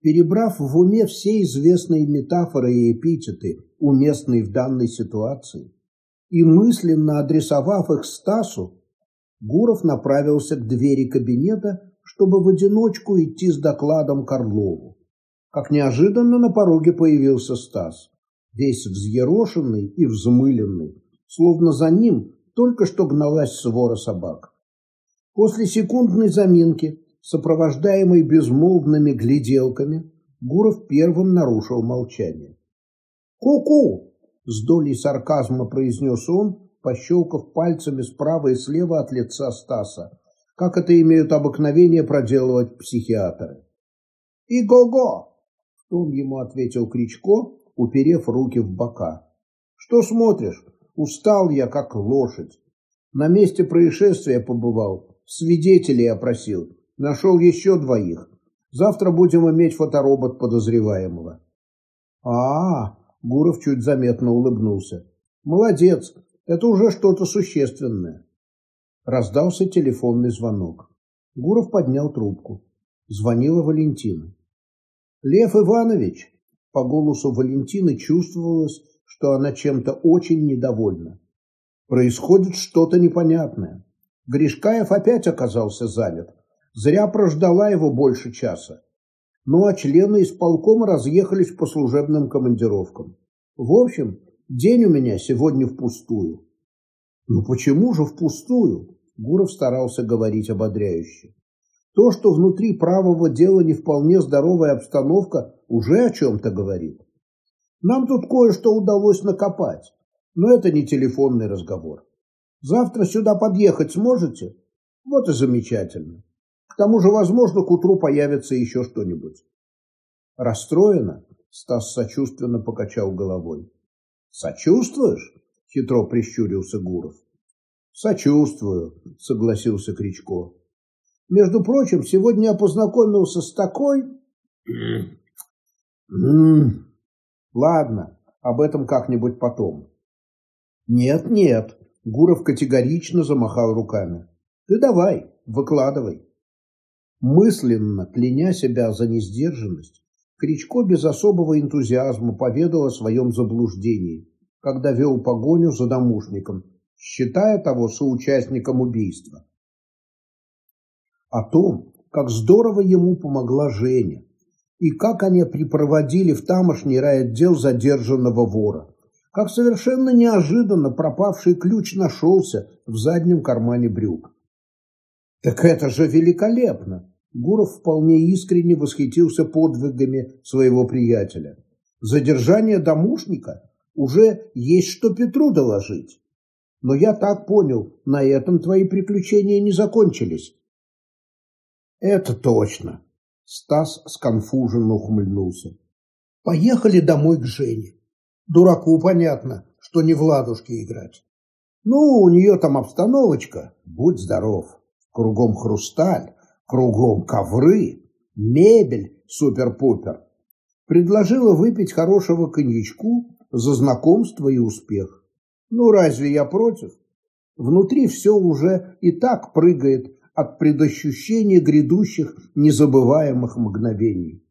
Перебрав в уме все известные метафоры и эпитеты, уместные в данной ситуации, и мысленно адресовав их Стасу, Гуров направился к двери кабинета, чтобы в одиночку идти с докладом к Орлову. Как неожиданно на пороге появился Стас, весь взъерошенный и взмыленный, словно за ним только что гналась свора собак. После секундной заминки, сопровождаемой безмолвными гляделками, Гуров первым нарушил молчание. «Ку-ку!» – с долей сарказма произнес он, пощелкав пальцами справа и слева от лица Стаса, как это имеют обыкновение проделывать психиатры. «И го-го!» – в том ему ответил Кричко, уперев руки в бока. «Что смотришь? Устал я, как лошадь. На месте происшествия побывал, свидетелей опросил, нашел еще двоих. Завтра будем иметь фоторобот подозреваемого». А, -а, -а Гуров чуть заметно улыбнулся. «Молодец, это уже что-то существенное». Раздался телефонный звонок. Гуров поднял трубку. Звонила Валентина. «Лев Иванович!» По голосу Валентины чувствовалось, что она чем-то очень недовольна. Происходит что-то непонятное. Гришкаев опять оказался занят. Зря прождала его больше часа. Ну а члены исполкома разъехались по служебным командировкам. В общем, день у меня сегодня впустую. Ну почему же впустую? Гуров старался говорить ободряюще. То, что внутри правого дела не вполне здоровая обстановка, уже о чем-то говорит. Нам тут кое-что удалось накопать, но это не телефонный разговор. Завтра сюда подъехать сможете? Вот и замечательно. К тому же, возможно, к утру появится еще что-нибудь. Расстроена? Стас сочувственно покачал головой. Сочувствуешь? Хитро прищурился Гуров. Сочувствую, согласился Кричко. Между прочим, сегодня я познакомился с такой... Ладно, об этом как-нибудь потом. Нет, нет, Гуров категорично замахал руками. Ты давай, выкладывай. Мысленно, кляня себя за несдержанность, Кричко без особого энтузиазма поведал о своем заблуждении, когда вел погоню за домушником, считая того соучастником убийства. О том, как здорово ему помогла Женя, и как они припроводили в тамошний райотдел задержанного вора, как совершенно неожиданно пропавший ключ нашелся в заднем кармане брюк. «Так это же великолепно!» Гуров вполне искренне восхитился подвигами своего приятеля. «Задержание домушника уже есть что Петру доложить. Но я так понял, на этом твои приключения не закончились». «Это точно!» Стас сконфуженно ухмыльнулся. «Поехали домой к Жене. Дураку понятно, что не в ладушки играть. Ну, у нее там обстановочка, будь здоров. Кругом хрусталь, кругом ковры, мебель супер-пупер. Предложила выпить хорошего коньячку за знакомство и успех. Ну, разве я против? Внутри все уже и так прыгает от предощущения грядущих незабываемых мгновений.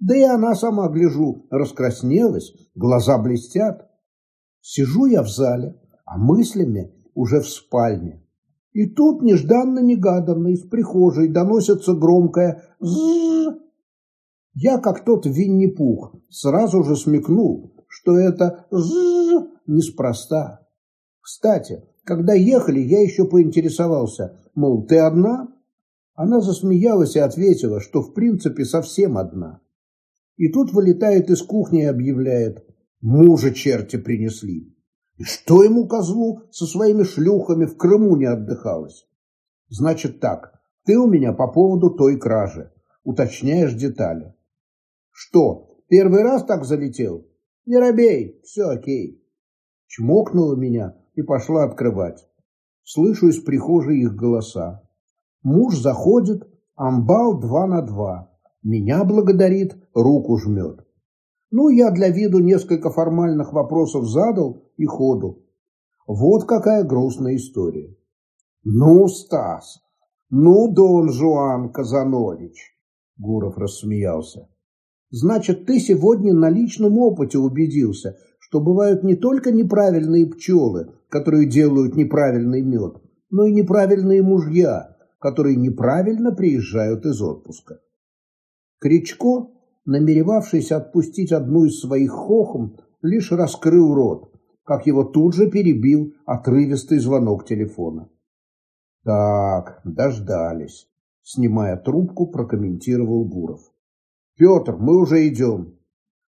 Да и она сама, гляжу, раскраснелась, глаза блестят. Сижу я в зале, а мыслями уже в спальне. И тут нежданно-негаданно из прихожей доносится громкое «Зззз». Я, как тот Винни-Пух, сразу же смекнул, что это «Зззз» неспроста. Кстати, когда ехали, я еще поинтересовался, мол, ты одна? Она засмеялась и ответила, что в принципе совсем одна. И тут вылетает из кухни и объявляет, мужа черти принесли. И что ему, козлу, со своими шлюхами в Крыму не отдыхалось? Значит так, ты у меня по поводу той кражи. Уточняешь детали. Что, первый раз так залетел? Не робей, все окей. Чмокнула меня и пошла открывать. Слышу из прихожей их голоса. Муж заходит, амбал два на два. Меня благодарит, руку жмет. Ну, я для виду несколько формальных вопросов задал и ходу. Вот какая грустная история. Ну, Стас, ну, Дон Жуан Казанович, Гуров рассмеялся. Значит, ты сегодня на личном опыте убедился, что бывают не только неправильные пчелы, которые делают неправильный мед, но и неправильные мужья, которые неправильно приезжают из отпуска. Кричко, намеревавшийся отпустить одну из своих хохом, лишь раскрыл рот, как его тут же перебил отрывистый звонок телефона. Так, дождались. Снимая трубку, прокомментировал Гуров. Петр, мы уже идем.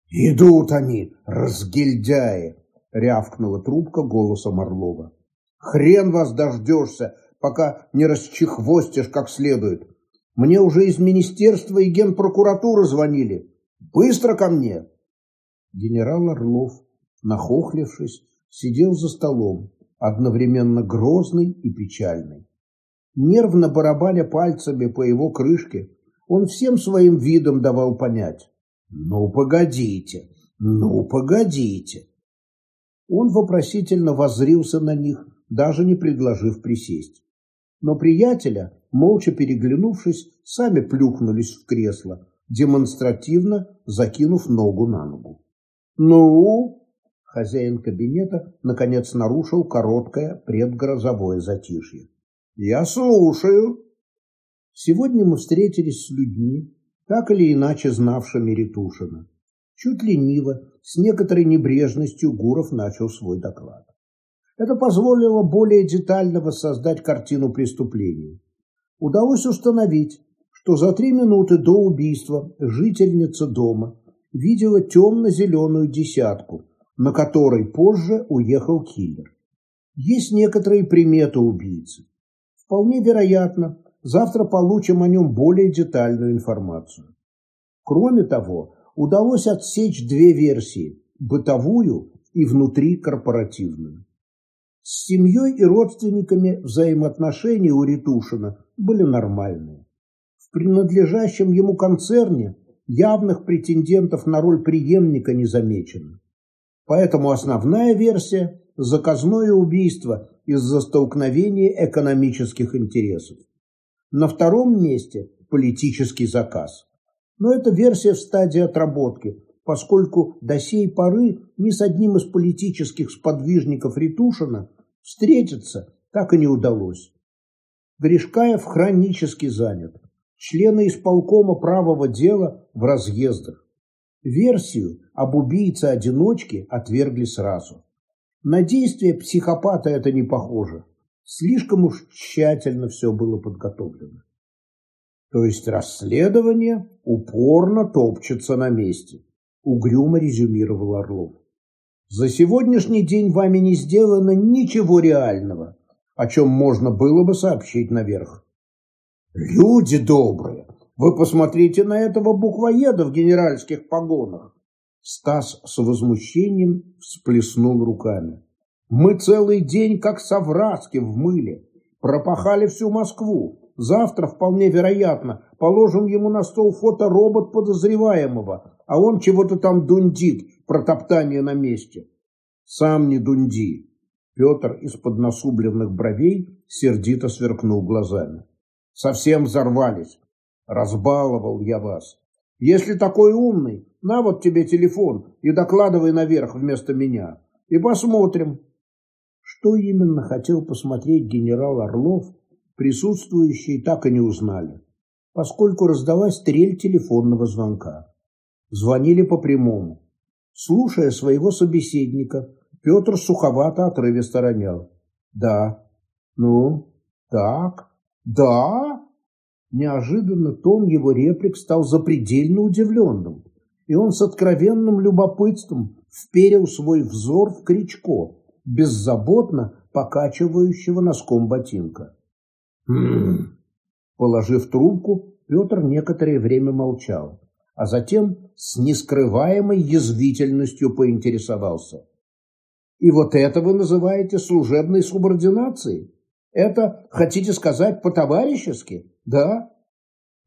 Идут они, разгильдяи, рявкнула трубка голосом Орлова. Хрен вас дождешься, пока не расчехвостишь как следует. Мне уже из министерства и генпрокуратуры звонили. Быстро ко мне. Генерал Орлов, нахохлившись, сидел за столом, одновременно грозный и печальный. Нервно барабаня пальцами по его крышке, он всем своим видом давал понять. «Ну, погодите, ну, погодите!» Он вопросительно воззрился на них, даже не предложив присесть. Но приятеля, молча переглянувшись, сами плюхнулись в кресло, демонстративно закинув ногу на ногу. «Ну?» Хозяин кабинета, наконец, нарушил короткое предгрозовое затишье. «Я слушаю». Сегодня мы встретились с людьми, так или иначе знавшими Ретушина. Чуть лениво, с некоторой небрежностью Гуров начал свой доклад. Это позволило более детально воссоздать картину преступления. Удалось установить, что за три минуты до убийства жительница дома видела темно-зеленую десятку, на которой позже уехал киллер. Есть некоторые приметы убийцы. Вполне вероятно, завтра получим о нем более детальную информацию. Кроме того, удалось отсечь две версии – бытовую и внутрикорпоративную. С семьей и родственниками взаимоотношения у Ритушина были нормальные. В принадлежащем ему концерне явных претендентов на роль преемника не замечено. Поэтому основная версия – заказное убийство из-за столкновения экономических интересов. На втором месте – политический заказ. Но эта версия в стадии отработки, поскольку до сей поры ни с одним из политических сподвижников Ритушина встретиться так и не удалось. Гришкаев хронически занят. Члены исполкома правого дела в разъездах. Версию об убийце-одиночке отвергли сразу. На действие психопата это не похоже. Слишком уж тщательно все было подготовлено. То есть расследование упорно топчется на месте, угрюмо резюмировал Орлов. За сегодняшний день вами не сделано ничего реального, о чем можно было бы сообщить наверх. Люди добрые, вы посмотрите на этого буквоеда в генеральских погонах. Стас с возмущением всплеснул руками. Мы целый день, как совраски в мыле, пропахали всю Москву. Завтра, вполне вероятно, положим ему на стол фоторобот подозреваемого, а он чего-то там дундит про топтание на месте. Сам не дунди. Петр из-под насубленных бровей сердито сверкнул глазами. Совсем взорвались. Разбаловал я вас. Если такой умный, на вот тебе телефон и докладывай наверх вместо меня. И посмотрим. Что именно хотел посмотреть генерал Орлов, присутствующие так и не узнали, поскольку раздалась трель телефонного звонка. Звонили по прямому. Слушая своего собеседника, Петр суховато отрывисто ронял. «Да, ну, так, да?» Неожиданно тон его реплик стал запредельно удивленным, и он с откровенным любопытством вперил свой взор в Кричко, беззаботно покачивающего носком ботинка. «Хм...» Положив трубку, Петр некоторое время молчал, а затем с нескрываемой язвительностью поинтересовался. «И вот это вы называете служебной субординацией? Это, хотите сказать, по-товарищески?» Да,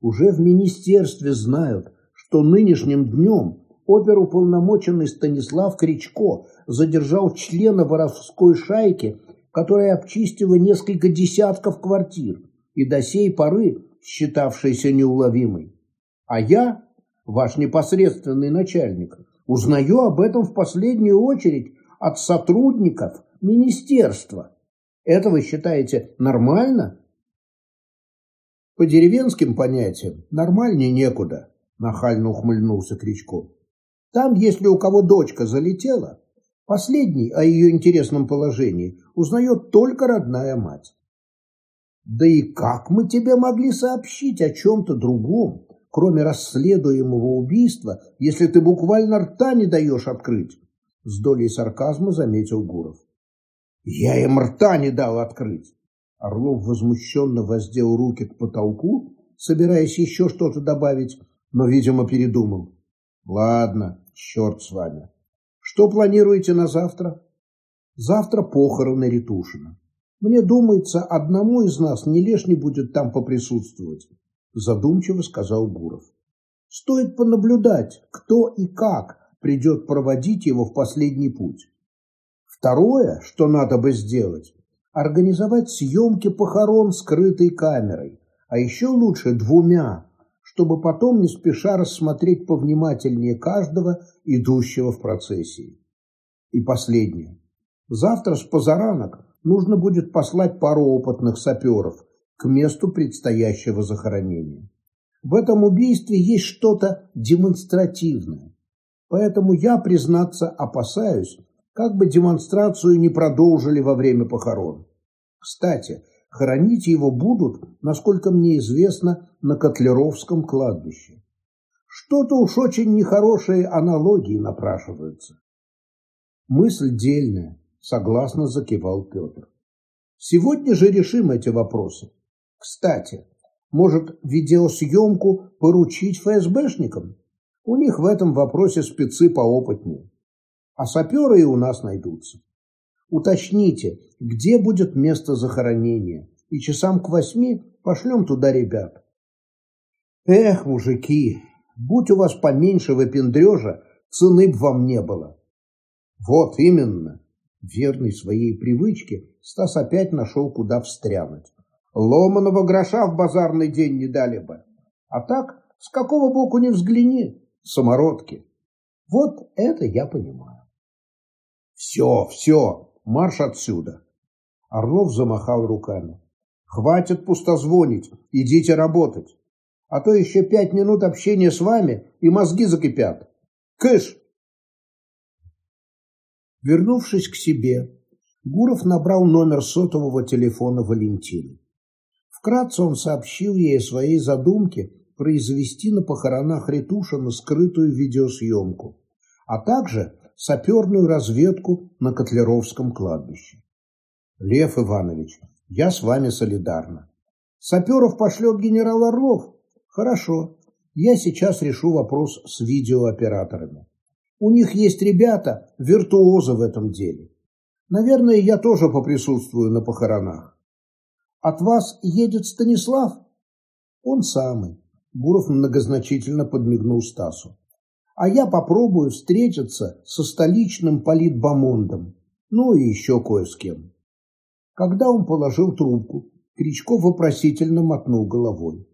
уже в министерстве знают, что нынешним днем оперуполномоченный Станислав Кричко задержал члена воровской шайки, которая обчистила несколько десятков квартир и до сей поры считавшейся неуловимой. А я ваш непосредственный начальник. Узнаю об этом в последнюю очередь от сотрудников министерства. Это вы считаете нормально? По деревенским понятиям нормальнее некуда, нахально ухмыльнулся Кричко. Там, если у кого дочка залетела, последний о ее интересном положении узнает только родная мать. Да и как мы тебе могли сообщить о чем-то другом, кроме расследуемого убийства, если ты буквально рта не даешь открыть? С долей сарказма заметил Гуров. Я им рта не дал открыть. Орлов возмущенно воздел руки к потолку, собираясь еще что-то добавить, но, видимо, передумал. Ладно, черт с вами. Что планируете на завтра? Завтра похороны Ритушина. Мне думается, одному из нас не лишне будет там поприсутствовать, задумчиво сказал Гуров. Стоит понаблюдать, кто и как придет проводить его в последний путь. Второе, что надо бы сделать, организовать съемки похорон скрытой камерой, а еще лучше двумя, чтобы потом не спеша рассмотреть повнимательнее каждого, идущего в процессии. И последнее. Завтра с позаранок нужно будет послать пару опытных саперов к месту предстоящего захоронения. В этом убийстве есть что-то демонстративное. Поэтому я, признаться, опасаюсь, как бы демонстрацию не продолжили во время похорон. Кстати, хоронить его будут, насколько мне известно, на Котлеровском кладбище. Что-то уж очень нехорошие аналогии напрашиваются. Мысль дельная, согласно закивал Петр. Сегодня же решим эти вопросы. Кстати, может, видеосъемку поручить ФСБшникам? У них в этом вопросе спецы поопытнее а саперы и у нас найдутся. Уточните, где будет место захоронения, и часам к восьми пошлем туда ребят. Эх, мужики, будь у вас поменьше выпендрежа, цены б вам не было. Вот именно. Верный своей привычке, Стас опять нашел, куда встрянуть. Ломаного гроша в базарный день не дали бы. А так, с какого боку не взгляни, самородки. Вот это я понимаю. «Все, все, марш отсюда!» Орлов замахал руками. «Хватит пустозвонить, идите работать, а то еще пять минут общения с вами, и мозги закипят. Кыш!» Вернувшись к себе, Гуров набрал номер сотового телефона Валентины. Вкратце он сообщил ей о своей задумке произвести на похоронах Ретушина скрытую видеосъемку, а также саперную разведку на Котлеровском кладбище. Лев Иванович, я с вами солидарна. Саперов пошлет генерал Орлов? Хорошо. Я сейчас решу вопрос с видеооператорами. У них есть ребята, виртуозы в этом деле. Наверное, я тоже поприсутствую на похоронах. От вас едет Станислав? Он самый. Буров многозначительно подмигнул Стасу а я попробую встретиться со столичным политбомондом, ну и еще кое с кем. Когда он положил трубку, Кричков вопросительно мотнул головой.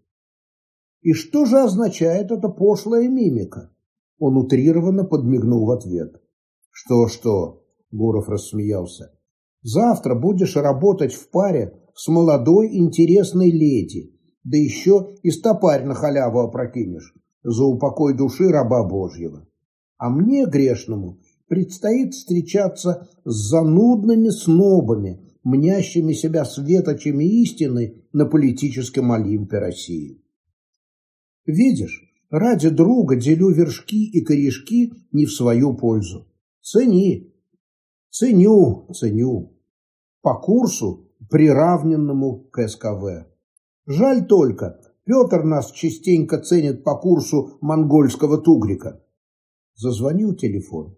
И что же означает эта пошлая мимика? Он утрированно подмигнул в ответ. Что-что, Гуров рассмеялся. Завтра будешь работать в паре с молодой интересной леди, да еще и стопарь на халяву опрокинешь за упокой души раба Божьего. А мне, грешному, предстоит встречаться с занудными снобами, мнящими себя светочами истины на политическом Олимпе России. Видишь, ради друга делю вершки и корешки не в свою пользу. Цени. Ценю, ценю. По курсу, приравненному к СКВ. Жаль только, Петр нас частенько ценит по курсу монгольского тугрика. Зазвонил телефон.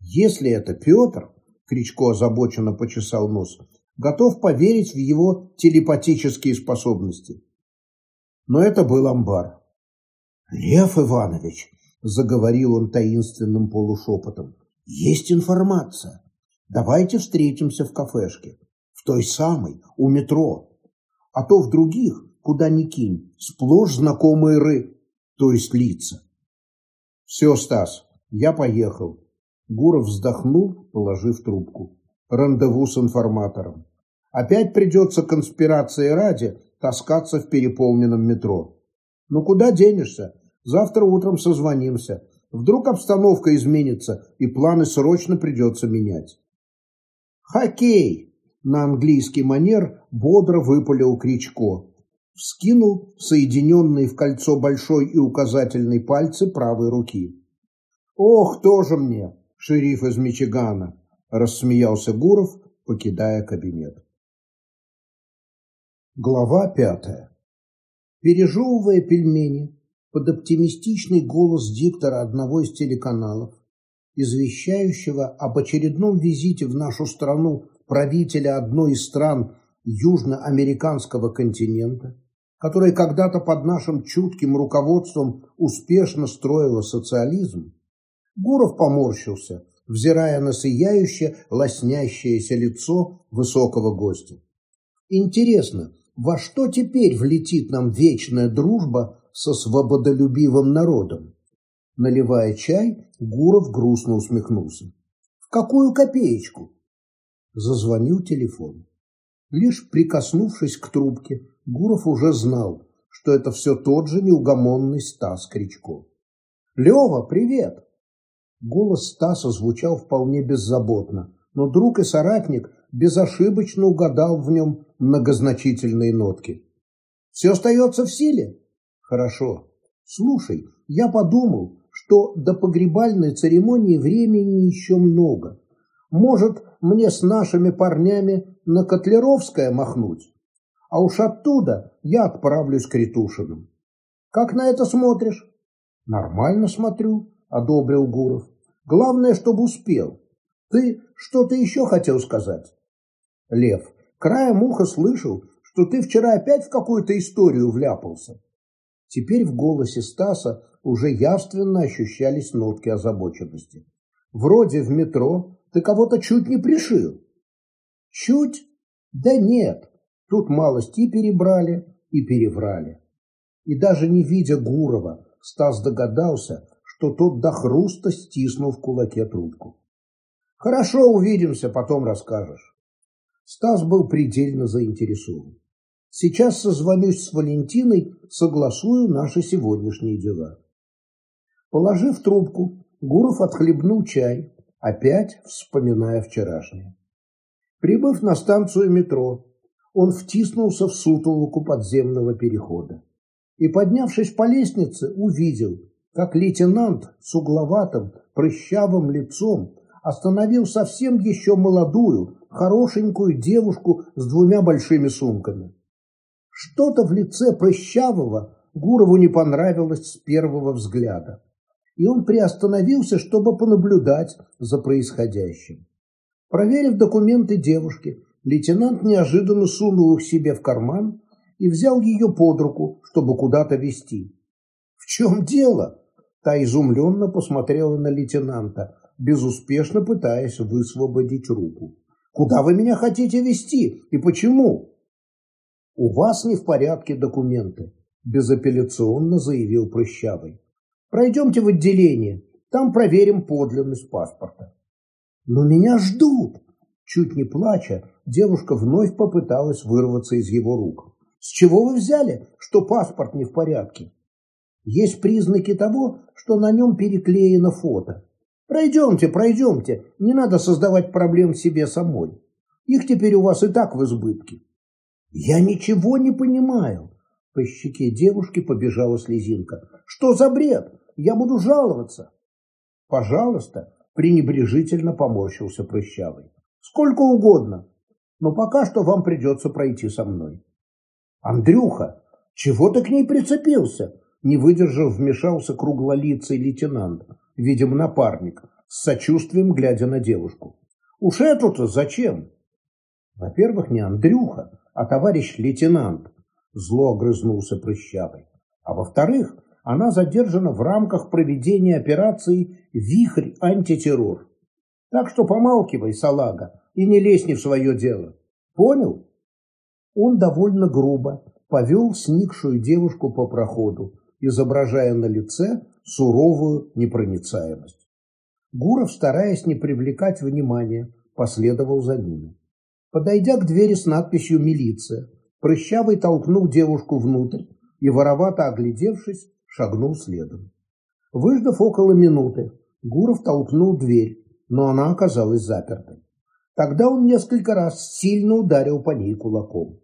Если это Петр, Кричко озабоченно почесал нос, готов поверить в его телепатические способности. Но это был амбар. «Лев Иванович», — заговорил он таинственным полушепотом, — «есть информация. Давайте встретимся в кафешке, в той самой, у метро. А то в других куда ни кинь, сплошь знакомые ры, то есть лица. Все, Стас, я поехал. Гуров вздохнул, положив трубку. Рандеву с информатором. Опять придется конспирации ради таскаться в переполненном метро. Ну куда денешься? Завтра утром созвонимся. Вдруг обстановка изменится, и планы срочно придется менять. Хоккей! На английский манер бодро выпалил Кричко. Вскинул соединенные в кольцо большой и указательный пальцы правой руки. «Ох, тоже мне, шериф из Мичигана!» – рассмеялся Гуров, покидая кабинет. Глава пятая. Пережевывая пельмени, под оптимистичный голос диктора одного из телеканалов, извещающего об очередном визите в нашу страну правителя одной из стран южноамериканского континента, которая когда-то под нашим чутким руководством успешно строила социализм, Гуров поморщился, взирая на сияющее, лоснящееся лицо высокого гостя. Интересно, во что теперь влетит нам вечная дружба со свободолюбивым народом? Наливая чай, Гуров грустно усмехнулся. В какую копеечку? Зазвонил телефон. Лишь прикоснувшись к трубке, Гуров уже знал, что это все тот же неугомонный Стас Кричко. «Лева, привет!» Голос Стаса звучал вполне беззаботно, но друг и соратник безошибочно угадал в нем многозначительные нотки. «Все остается в силе?» «Хорошо. Слушай, я подумал, что до погребальной церемонии времени еще много. Может, мне с нашими парнями на Котлеровское махнуть? А уж оттуда я отправлюсь к Ретушиным. Как на это смотришь? Нормально смотрю, одобрил Гуров. Главное, чтобы успел. Ты что-то еще хотел сказать? Лев, краем уха слышал, что ты вчера опять в какую-то историю вляпался. Теперь в голосе Стаса уже явственно ощущались нотки озабоченности. Вроде в метро ты кого-то чуть не пришил. Чуть? Да нет. Тут малости перебрали и переврали. И даже не видя Гурова, Стас догадался, что тот до хруста стиснул в кулаке трубку. «Хорошо, увидимся, потом расскажешь». Стас был предельно заинтересован. Сейчас созвонюсь с Валентиной, согласую наши сегодняшние дела. Положив трубку, Гуров отхлебнул чай, опять вспоминая вчерашнее. Прибыв на станцию метро, он втиснулся в сутолоку подземного перехода и, поднявшись по лестнице, увидел, как лейтенант с угловатым, прыщавым лицом остановил совсем еще молодую, хорошенькую девушку с двумя большими сумками. Что-то в лице прыщавого Гурову не понравилось с первого взгляда, и он приостановился, чтобы понаблюдать за происходящим. Проверив документы девушки, лейтенант неожиданно сунул их себе в карман и взял ее под руку, чтобы куда-то везти. «В чем дело?» Та изумленно посмотрела на лейтенанта, безуспешно пытаясь высвободить руку. «Куда вы меня хотите везти и почему?» «У вас не в порядке документы», – безапелляционно заявил Прыщавый. «Пройдемте в отделение, там проверим подлинность паспорта». «Но меня ждут!» Чуть не плача, девушка вновь попыталась вырваться из его рук. «С чего вы взяли, что паспорт не в порядке?» «Есть признаки того, что на нем переклеено фото. Пройдемте, пройдемте, не надо создавать проблем себе самой. Их теперь у вас и так в избытке». «Я ничего не понимаю!» По щеке девушки побежала слезинка. «Что за бред? Я буду жаловаться!» «Пожалуйста, пренебрежительно поморщился прыщавый. Сколько угодно, но пока что вам придется пройти со мной. Андрюха, чего ты к ней прицепился? Не выдержав, вмешался круглолицый лейтенант, видимо, напарник, с сочувствием глядя на девушку. Уж эту-то зачем? Во-первых, не Андрюха, а товарищ лейтенант, зло огрызнулся прыщавый. А во-вторых, она задержана в рамках проведения операции «Вихрь антитеррор». Так что помалкивай, салага, и не лезь не в свое дело. Понял? Он довольно грубо повел сникшую девушку по проходу, изображая на лице суровую непроницаемость. Гуров, стараясь не привлекать внимания, последовал за ними. Подойдя к двери с надписью «Милиция», Прыщавый толкнул девушку внутрь и, воровато оглядевшись, шагнул следом. Выждав около минуты, Гуров толкнул дверь, но она оказалась запертой. Тогда он несколько раз сильно ударил по ней кулаком.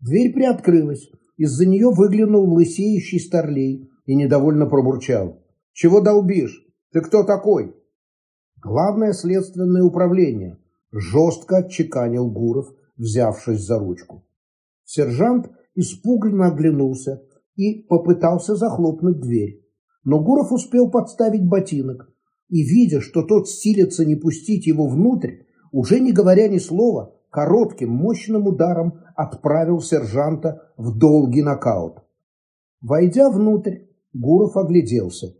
Дверь приоткрылась, из-за нее выглянул лысеющий старлей и недовольно пробурчал. «Чего долбишь? Ты кто такой?» «Главное следственное управление», – жестко отчеканил Гуров, взявшись за ручку. Сержант испуганно оглянулся и попытался захлопнуть дверь. Но Гуров успел подставить ботинок и, видя, что тот силится не пустить его внутрь, уже не говоря ни слова, коротким, мощным ударом отправил сержанта в долгий нокаут. Войдя внутрь, Гуров огляделся.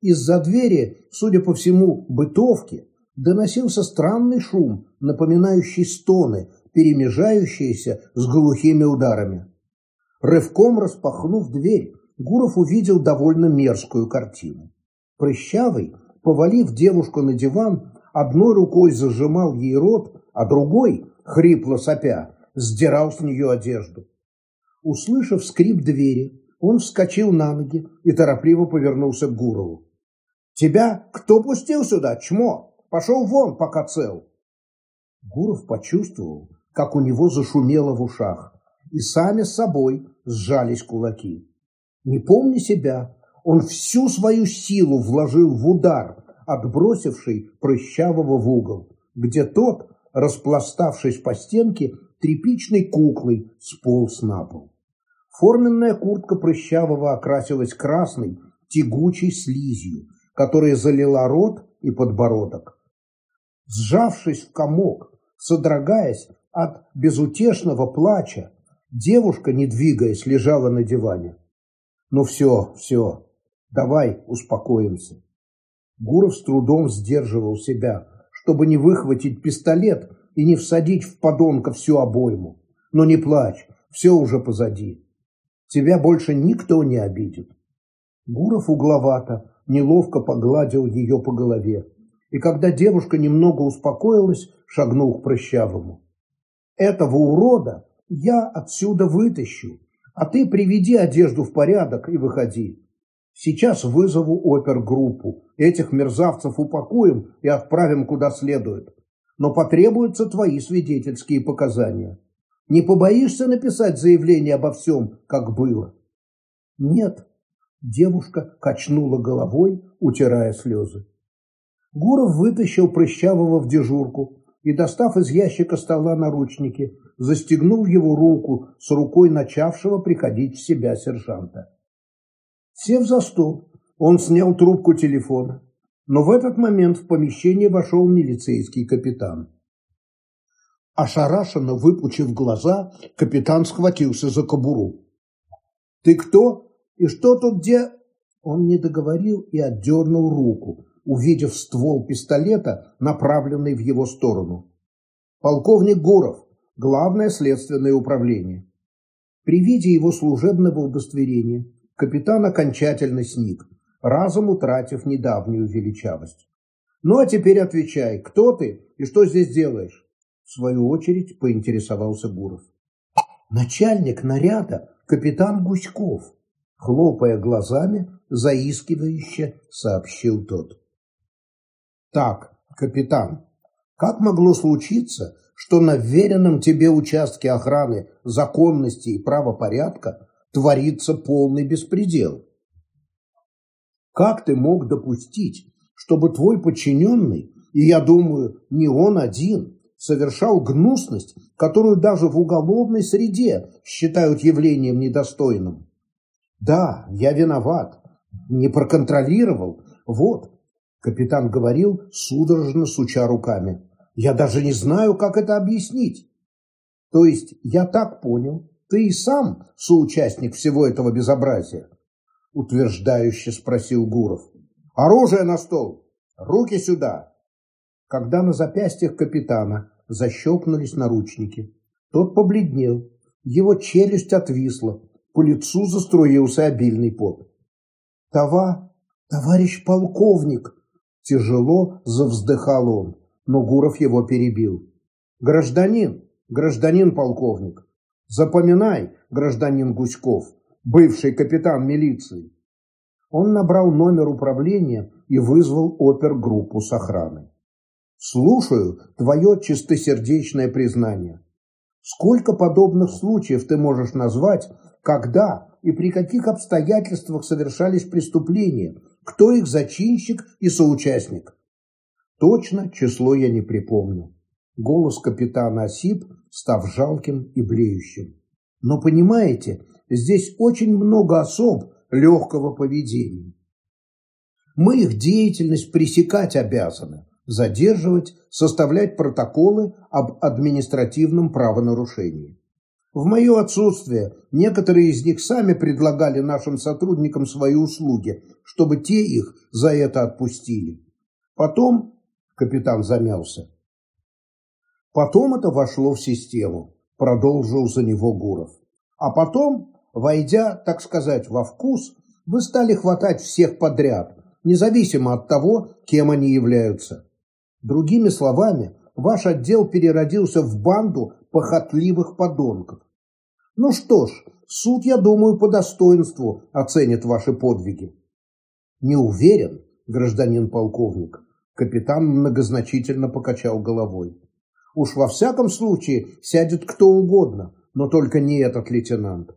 Из-за двери, судя по всему, бытовки, доносился странный шум, напоминающий стоны, перемежающиеся с глухими ударами. Рывком распахнув дверь, Гуров увидел довольно мерзкую картину. Прыщавый, повалив девушку на диван, одной рукой зажимал ей рот, а другой, хрипло сопя, сдирал с нее одежду. Услышав скрип двери, он вскочил на ноги и торопливо повернулся к Гурову. «Тебя кто пустил сюда, чмо? Пошел вон, пока цел!» Гуров почувствовал, как у него зашумело в ушах, и сами с собой сжались кулаки. Не помня себя, он всю свою силу вложил в удар, отбросивший прыщавого в угол, где тот, распластавшись по стенке, тряпичной куклой сполз на пол. Форменная куртка прыщавого окрасилась красной, тягучей слизью, которая залила рот и подбородок. Сжавшись в комок, содрогаясь, от безутешного плача девушка, не двигаясь, лежала на диване. «Ну все, все, давай успокоимся». Гуров с трудом сдерживал себя, чтобы не выхватить пистолет и не всадить в подонка всю обойму. Но не плачь, все уже позади. Тебя больше никто не обидит. Гуров угловато, неловко погладил ее по голове. И когда девушка немного успокоилась, шагнул к прыщавому. Этого урода я отсюда вытащу, а ты приведи одежду в порядок и выходи. Сейчас вызову опергруппу. Этих мерзавцев упакуем и отправим куда следует. Но потребуются твои свидетельские показания. Не побоишься написать заявление обо всем, как было? Нет. Девушка качнула головой, утирая слезы. Гуров вытащил Прыщавого в дежурку, и, достав из ящика стола наручники, застегнул его руку с рукой начавшего приходить в себя сержанта. Сев за стол, он снял трубку телефона, но в этот момент в помещение вошел милицейский капитан. Ошарашенно выпучив глаза, капитан схватился за кобуру. «Ты кто? И что тут где?» Он не договорил и отдернул руку, увидев ствол пистолета, направленный в его сторону. Полковник Гуров, главное следственное управление. При виде его служебного удостоверения капитан окончательно сник, разом утратив недавнюю величавость. «Ну а теперь отвечай, кто ты и что здесь делаешь?» В свою очередь поинтересовался Гуров. «Начальник наряда капитан Гуськов», хлопая глазами, заискивающе сообщил тот. Так, капитан, как могло случиться, что на веренном тебе участке охраны законности и правопорядка творится полный беспредел? Как ты мог допустить, чтобы твой подчиненный, и я думаю, не он один, совершал гнусность, которую даже в уголовной среде считают явлением недостойным? Да, я виноват, не проконтролировал, вот, Капитан говорил, судорожно суча руками. Я даже не знаю, как это объяснить. То есть, я так понял, ты и сам соучастник всего этого безобразия? Утверждающе спросил Гуров. Оружие на стол! Руки сюда! Когда на запястьях капитана защелкнулись наручники, тот побледнел, его челюсть отвисла, по лицу заструился обильный пот. Това, товарищ полковник, тяжело завздыхал он, но Гуров его перебил. Гражданин, гражданин полковник, запоминай, гражданин Гуськов, бывший капитан милиции. Он набрал номер управления и вызвал опергруппу с охраной. Слушаю твое чистосердечное признание. Сколько подобных случаев ты можешь назвать, когда и при каких обстоятельствах совершались преступления, кто их зачинщик и соучастник? Точно число я не припомню. Голос капитана осип, став жалким и блеющим. Но понимаете, здесь очень много особ легкого поведения. Мы их деятельность пресекать обязаны, задерживать, составлять протоколы об административном правонарушении. В мое отсутствие некоторые из них сами предлагали нашим сотрудникам свои услуги, чтобы те их за это отпустили. Потом капитан замялся. Потом это вошло в систему, продолжил за него Гуров. А потом, войдя, так сказать, во вкус, вы стали хватать всех подряд, независимо от того, кем они являются. Другими словами, ваш отдел переродился в банду похотливых подонков. Ну что ж, суд, я думаю, по достоинству оценит ваши подвиги. Не уверен, гражданин полковник. Капитан многозначительно покачал головой. Уж во всяком случае сядет кто угодно, но только не этот лейтенант.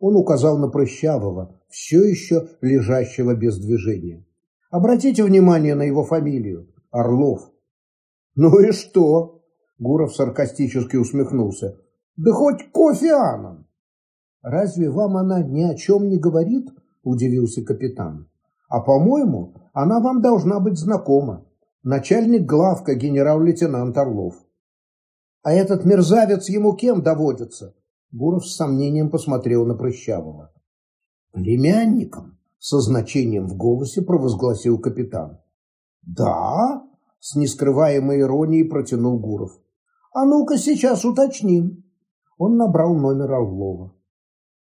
Он указал на Прыщавого, все еще лежащего без движения. Обратите внимание на его фамилию. Орлов. Ну и что? Гуров саркастически усмехнулся. Да хоть кофе Анан. Разве вам она ни о чем не говорит? Удивился капитан. А по-моему, она вам должна быть знакома. Начальник главка генерал-лейтенант Орлов. А этот мерзавец ему кем доводится? Гуров с сомнением посмотрел на Прыщавого. Племянником, со значением в голосе провозгласил капитан. «Да?» – с нескрываемой иронией протянул Гуров. «А ну-ка сейчас уточним». Он набрал номер Орлова.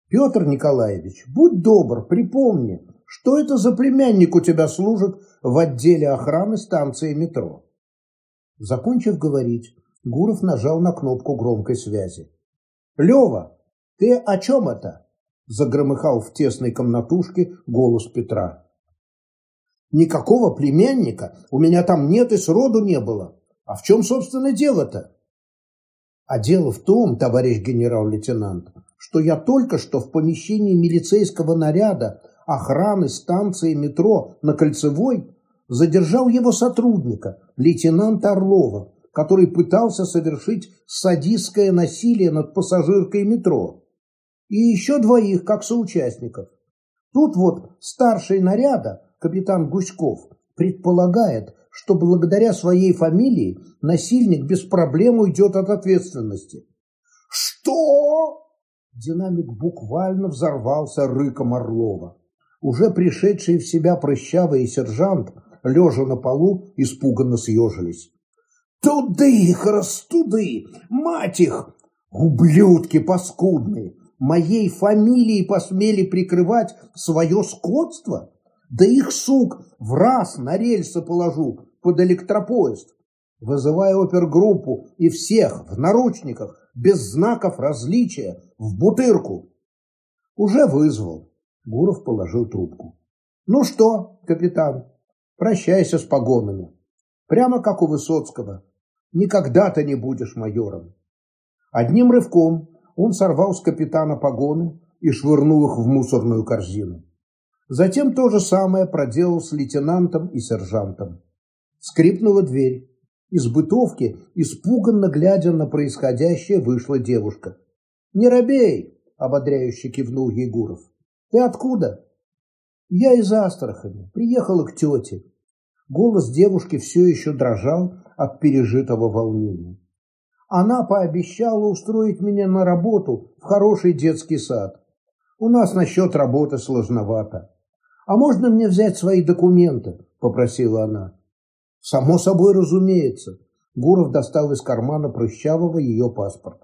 «Петр Николаевич, будь добр, припомни, что это за племянник у тебя служит в отделе охраны станции метро?» Закончив говорить, Гуров нажал на кнопку громкой связи. «Лева, ты о чем это?» – загромыхал в тесной комнатушке голос Петра. Никакого племянника у меня там нет и сроду не было. А в чем, собственно, дело-то? А дело в том, товарищ генерал-лейтенант, что я только что в помещении милицейского наряда охраны станции метро на Кольцевой задержал его сотрудника, лейтенанта Орлова, который пытался совершить садистское насилие над пассажиркой метро. И еще двоих, как соучастников. Тут вот старший наряда капитан Гуськов предполагает, что благодаря своей фамилии насильник без проблем уйдет от ответственности. «Что?» Динамик буквально взорвался рыком Орлова. Уже пришедшие в себя прыщавый сержант, лежа на полу, испуганно съежились. «Туды их, растуды! Мать их! Ублюдки паскудные! Моей фамилией посмели прикрывать свое скотство?» Да их, сук, в раз на рельсы положу под электропоезд. Вызываю опергруппу и всех в наручниках, без знаков различия, в бутырку. Уже вызвал. Гуров положил трубку. Ну что, капитан, прощайся с погонами. Прямо как у Высоцкого. Никогда ты не будешь майором. Одним рывком он сорвал с капитана погоны и швырнул их в мусорную корзину. Затем то же самое проделал с лейтенантом и сержантом. Скрипнула дверь. Из бытовки, испуганно глядя на происходящее, вышла девушка. «Не робей!» – ободряюще кивнул Егоров. «Ты откуда?» «Я из Астрахани. Приехала к тете». Голос девушки все еще дрожал от пережитого волнения. Она пообещала устроить меня на работу в хороший детский сад. У нас насчет работы сложновато. «А можно мне взять свои документы?» – попросила она. «Само собой разумеется». Гуров достал из кармана прыщавого ее паспорт.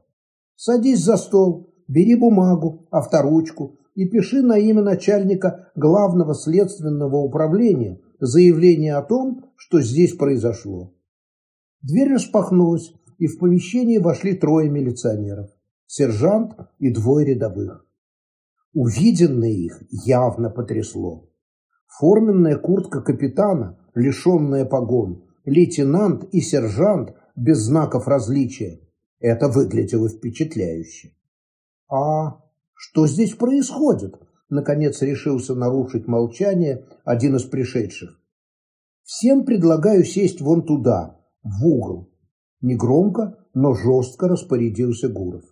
«Садись за стол, бери бумагу, авторучку и пиши на имя начальника главного следственного управления заявление о том, что здесь произошло. Дверь распахнулась, и в помещение вошли трое милиционеров, сержант и двое рядовых. Увиденное их явно потрясло. Форменная куртка капитана, лишенная погон, лейтенант и сержант без знаков различия. Это выглядело впечатляюще. «А что здесь происходит?» Наконец решился нарушить молчание один из пришедших. «Всем предлагаю сесть вон туда, в угол». Негромко, но жестко распорядился Гуров.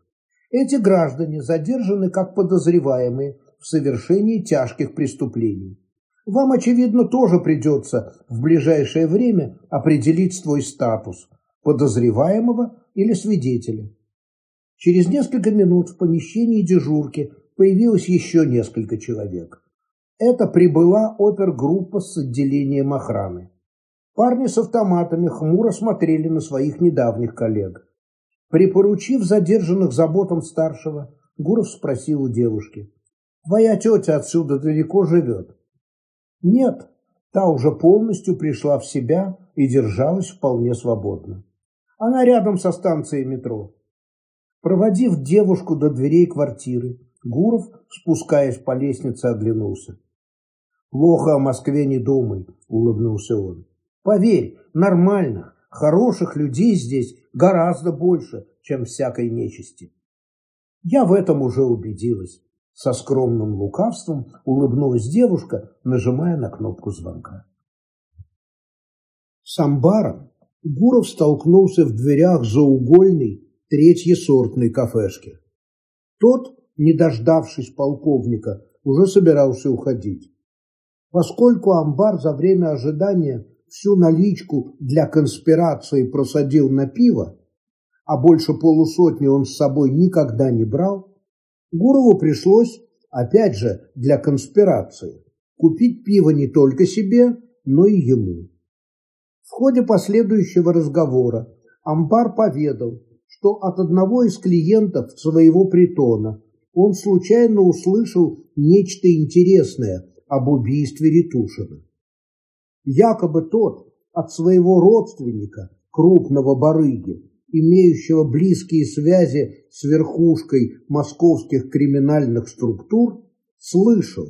Эти граждане задержаны как подозреваемые в совершении тяжких преступлений. Вам, очевидно, тоже придется в ближайшее время определить свой статус подозреваемого или свидетеля. Через несколько минут в помещении дежурки появилось еще несколько человек. Это прибыла опергруппа с отделением охраны. Парни с автоматами хмуро смотрели на своих недавних коллег. Припоручив задержанных заботам старшего, Гуров спросил у девушки, «Твоя тетя отсюда далеко живет?» Нет, та уже полностью пришла в себя и держалась вполне свободно. Она рядом со станцией метро. Проводив девушку до дверей квартиры, Гуров, спускаясь по лестнице, оглянулся. «Плохо о Москве не думай», — улыбнулся он. «Поверь, нормальных, хороших людей здесь гораздо больше, чем всякой нечисти». Я в этом уже убедилась. Со скромным лукавством улыбнулась девушка, нажимая на кнопку звонка. С амбаром Гуров столкнулся в дверях заугольной третьесортной кафешки. Тот, не дождавшись полковника, уже собирался уходить. Поскольку амбар за время ожидания всю наличку для конспирации просадил на пиво, а больше полусотни он с собой никогда не брал, Гурову пришлось, опять же, для конспирации, купить пиво не только себе, но и ему. В ходе последующего разговора Амбар поведал, что от одного из клиентов своего притона он случайно услышал нечто интересное об убийстве Ретушина. Якобы тот от своего родственника, крупного барыги, имеющего близкие связи с верхушкой московских криминальных структур, слышал,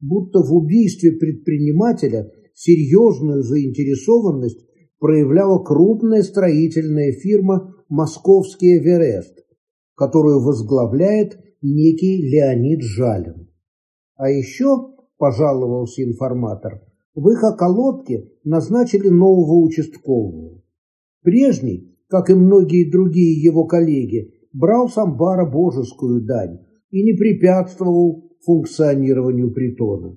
будто в убийстве предпринимателя серьезную заинтересованность проявляла крупная строительная фирма «Московский Эверест», которую возглавляет некий Леонид Жалин. А еще, пожаловался информатор, в их околотке назначили нового участкового. Прежний как и многие другие его коллеги, брал с амбара божескую дань и не препятствовал функционированию притона.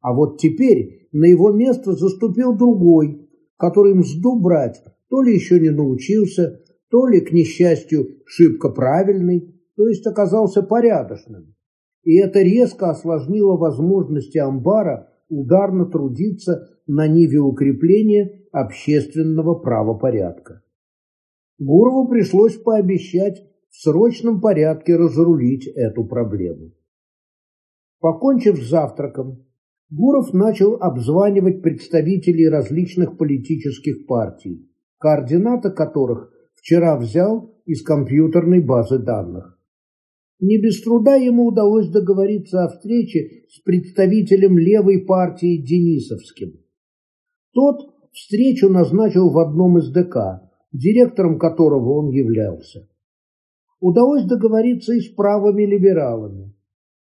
А вот теперь на его место заступил другой, который мзду брать то ли еще не научился, то ли, к несчастью, шибко правильный, то есть оказался порядочным. И это резко осложнило возможности амбара ударно трудиться на ниве укрепления общественного правопорядка. Гурову пришлось пообещать в срочном порядке разрулить эту проблему. Покончив с завтраком, Гуров начал обзванивать представителей различных политических партий, координаты которых вчера взял из компьютерной базы данных. Не без труда ему удалось договориться о встрече с представителем левой партии Денисовским. Тот встречу назначил в одном из ДК, директором которого он являлся. Удалось договориться и с правыми либералами.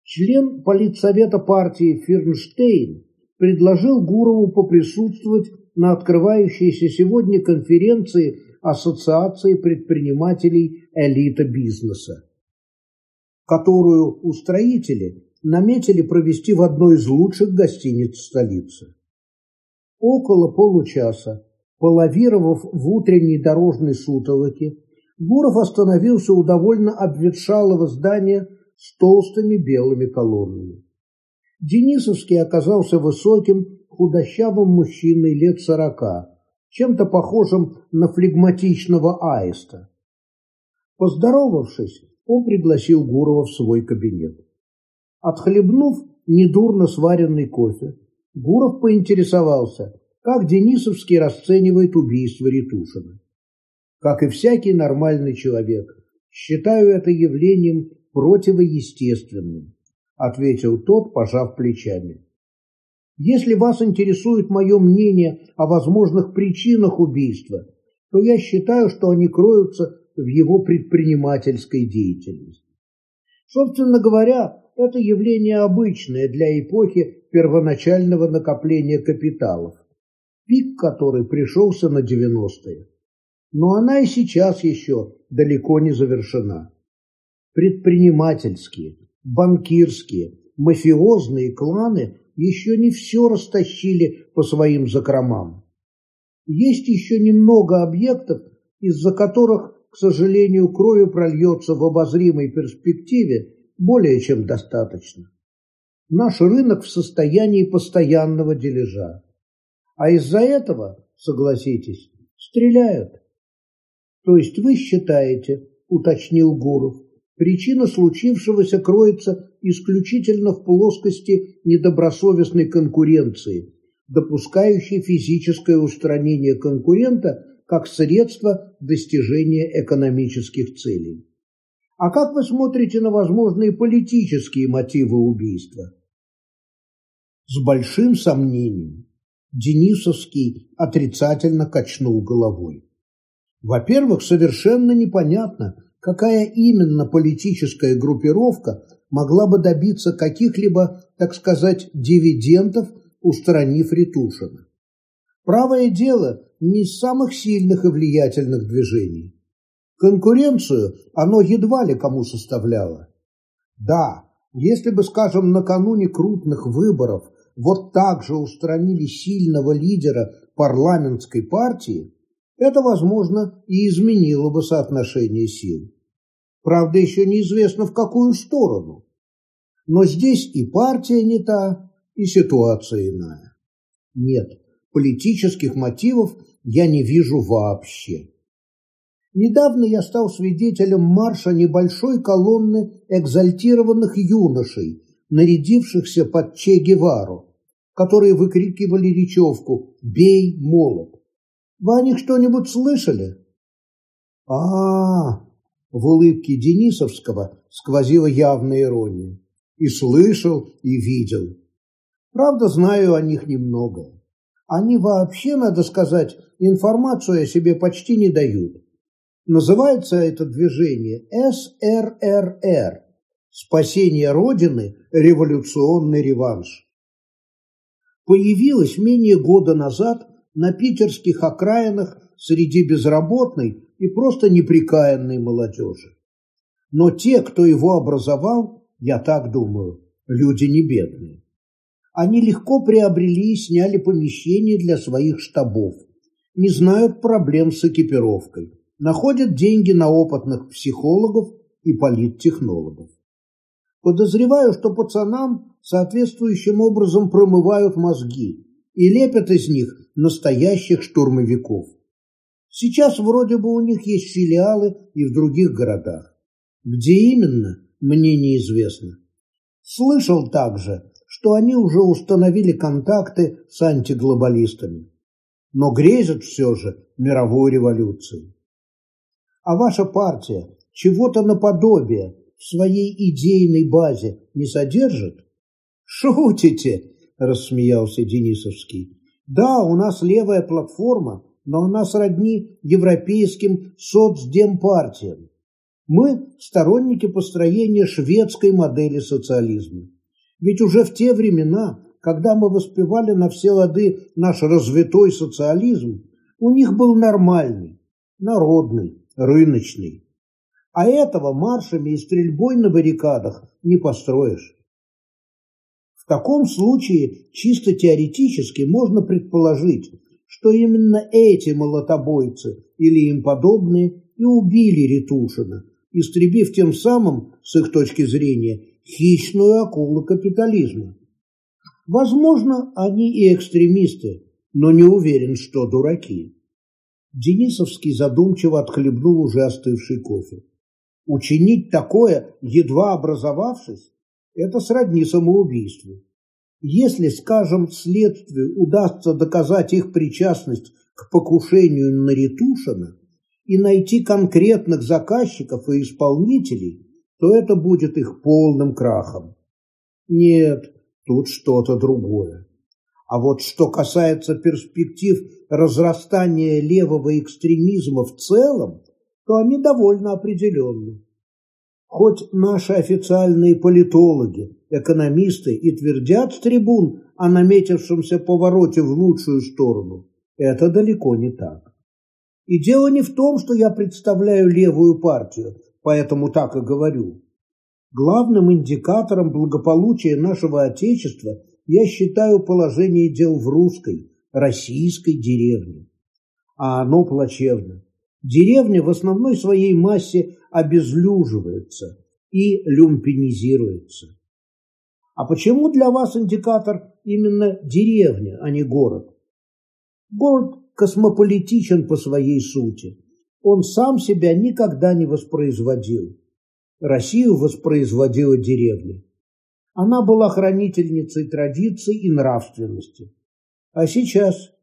Член политсовета партии Фирнштейн предложил Гурову поприсутствовать на открывающейся сегодня конференции Ассоциации предпринимателей элита бизнеса, которую устроители наметили провести в одной из лучших гостиниц столицы. Около получаса Полавировав в утренней дорожной сутолоке, Гуров остановился у довольно обветшалого здания с толстыми белыми колоннами. Денисовский оказался высоким, худощавым мужчиной лет сорока, чем-то похожим на флегматичного аиста. Поздоровавшись, он пригласил Гурова в свой кабинет. Отхлебнув недурно сваренный кофе, Гуров поинтересовался, как Денисовский расценивает убийство Ретушина. Как и всякий нормальный человек, считаю это явлением противоестественным, ответил тот, пожав плечами. Если вас интересует мое мнение о возможных причинах убийства, то я считаю, что они кроются в его предпринимательской деятельности. Собственно говоря, это явление обычное для эпохи первоначального накопления капиталов, пик которой пришелся на 90-е. Но она и сейчас еще далеко не завершена. Предпринимательские, банкирские, мафиозные кланы еще не все растащили по своим закромам. Есть еще немного объектов, из-за которых, к сожалению, крови прольется в обозримой перспективе более чем достаточно. Наш рынок в состоянии постоянного дележа. А из-за этого, согласитесь, стреляют. То есть вы считаете, уточнил Гуров, причина случившегося кроется исключительно в плоскости недобросовестной конкуренции, допускающей физическое устранение конкурента как средство достижения экономических целей. А как вы смотрите на возможные политические мотивы убийства? С большим сомнением Денисовский отрицательно качнул головой. Во-первых, совершенно непонятно, какая именно политическая группировка могла бы добиться каких-либо, так сказать, дивидендов, устранив Ретушина. Правое дело не из самых сильных и влиятельных движений. Конкуренцию оно едва ли кому составляло. Да, если бы, скажем, накануне крупных выборов вот так же устранили сильного лидера парламентской партии, это, возможно, и изменило бы соотношение сил. Правда, еще неизвестно в какую сторону. Но здесь и партия не та, и ситуация иная. Нет, политических мотивов я не вижу вообще. Недавно я стал свидетелем марша небольшой колонны экзальтированных юношей, нарядившихся под Че Гевару, которые выкрикивали речевку «Бей, молот!». Вы о них что-нибудь слышали? а, -а, -а в улыбке Денисовского сквозила явная ирония. И слышал, и видел. Правда, знаю о них немного. Они вообще, надо сказать, информацию о себе почти не дают. Называется это движение СРРР – «Спасение Родины. Революционный реванш». Появилось менее года назад на питерских окраинах среди безработной и просто неприкаянной молодежи. Но те, кто его образовал, я так думаю, люди не бедные. Они легко приобрели и сняли помещение для своих штабов, не знают проблем с экипировкой, находят деньги на опытных психологов и политтехнологов. Подозреваю, что пацанам соответствующим образом промывают мозги и лепят из них настоящих штурмовиков. Сейчас вроде бы у них есть филиалы и в других городах. Где именно, мне неизвестно. Слышал также, что они уже установили контакты с антиглобалистами. Но грезят все же мировой революцией. А ваша партия чего-то наподобие в своей идейной базе не содержит? Шутите, рассмеялся Денисовский. Да, у нас левая платформа, но она сродни европейским соцдемпартиям. Мы сторонники построения шведской модели социализма. Ведь уже в те времена, когда мы воспевали на все лады наш развитой социализм, у них был нормальный, народный, рыночный. А этого маршами и стрельбой на баррикадах не построишь. В таком случае чисто теоретически можно предположить, что именно эти молотобойцы или им подобные и убили Ретушина, истребив тем самым, с их точки зрения, хищную акулу капитализма. Возможно, они и экстремисты, но не уверен, что дураки. Денисовский задумчиво отхлебнул уже остывший кофе. Учинить такое, едва образовавшись, Это сродни самоубийству. Если, скажем, следствию удастся доказать их причастность к покушению на Ретушина и найти конкретных заказчиков и исполнителей, то это будет их полным крахом. Нет, тут что-то другое. А вот что касается перспектив разрастания левого экстремизма в целом, то они довольно определенны. Хоть наши официальные политологи, экономисты и твердят с трибун о наметившемся повороте в лучшую сторону, это далеко не так. И дело не в том, что я представляю левую партию, поэтому так и говорю. Главным индикатором благополучия нашего Отечества я считаю положение дел в русской, российской деревне. А оно плачевно. Деревня в основной своей массе обезлюживается и люмпинизируется. А почему для вас индикатор именно деревня, а не город? Город космополитичен по своей сути. Он сам себя никогда не воспроизводил. Россию воспроизводила деревня. Она была хранительницей традиций и нравственности. А сейчас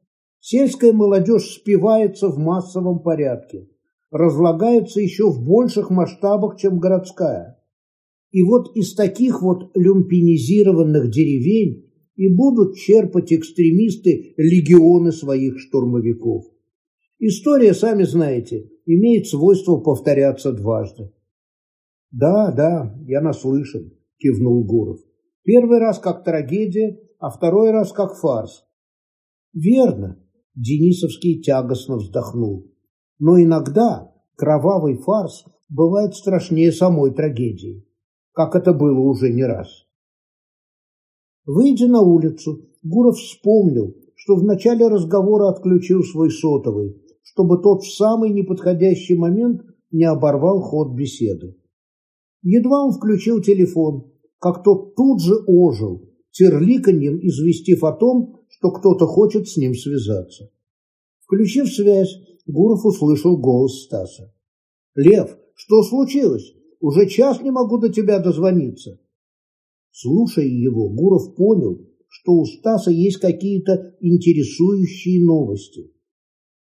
сельская молодежь спивается в массовом порядке, разлагается еще в больших масштабах, чем городская. И вот из таких вот люмпинизированных деревень и будут черпать экстремисты легионы своих штурмовиков. История, сами знаете, имеет свойство повторяться дважды. «Да, да, я наслышан», – кивнул Гуров. «Первый раз как трагедия, а второй раз как фарс». «Верно», – Денисовский тягостно вздохнул. «Но иногда кровавый фарс бывает страшнее самой трагедии, как это было уже не раз». Выйдя на улицу, Гуров вспомнил, что в начале разговора отключил свой сотовый, чтобы тот в самый неподходящий момент не оборвал ход беседы. Едва он включил телефон, как тот тут же ожил, терликаньем известив о том, что кто-то хочет с ним связаться. Включив связь, Гуров услышал голос Стаса. «Лев, что случилось? Уже час не могу до тебя дозвониться». Слушая его, Гуров понял, что у Стаса есть какие-то интересующие новости.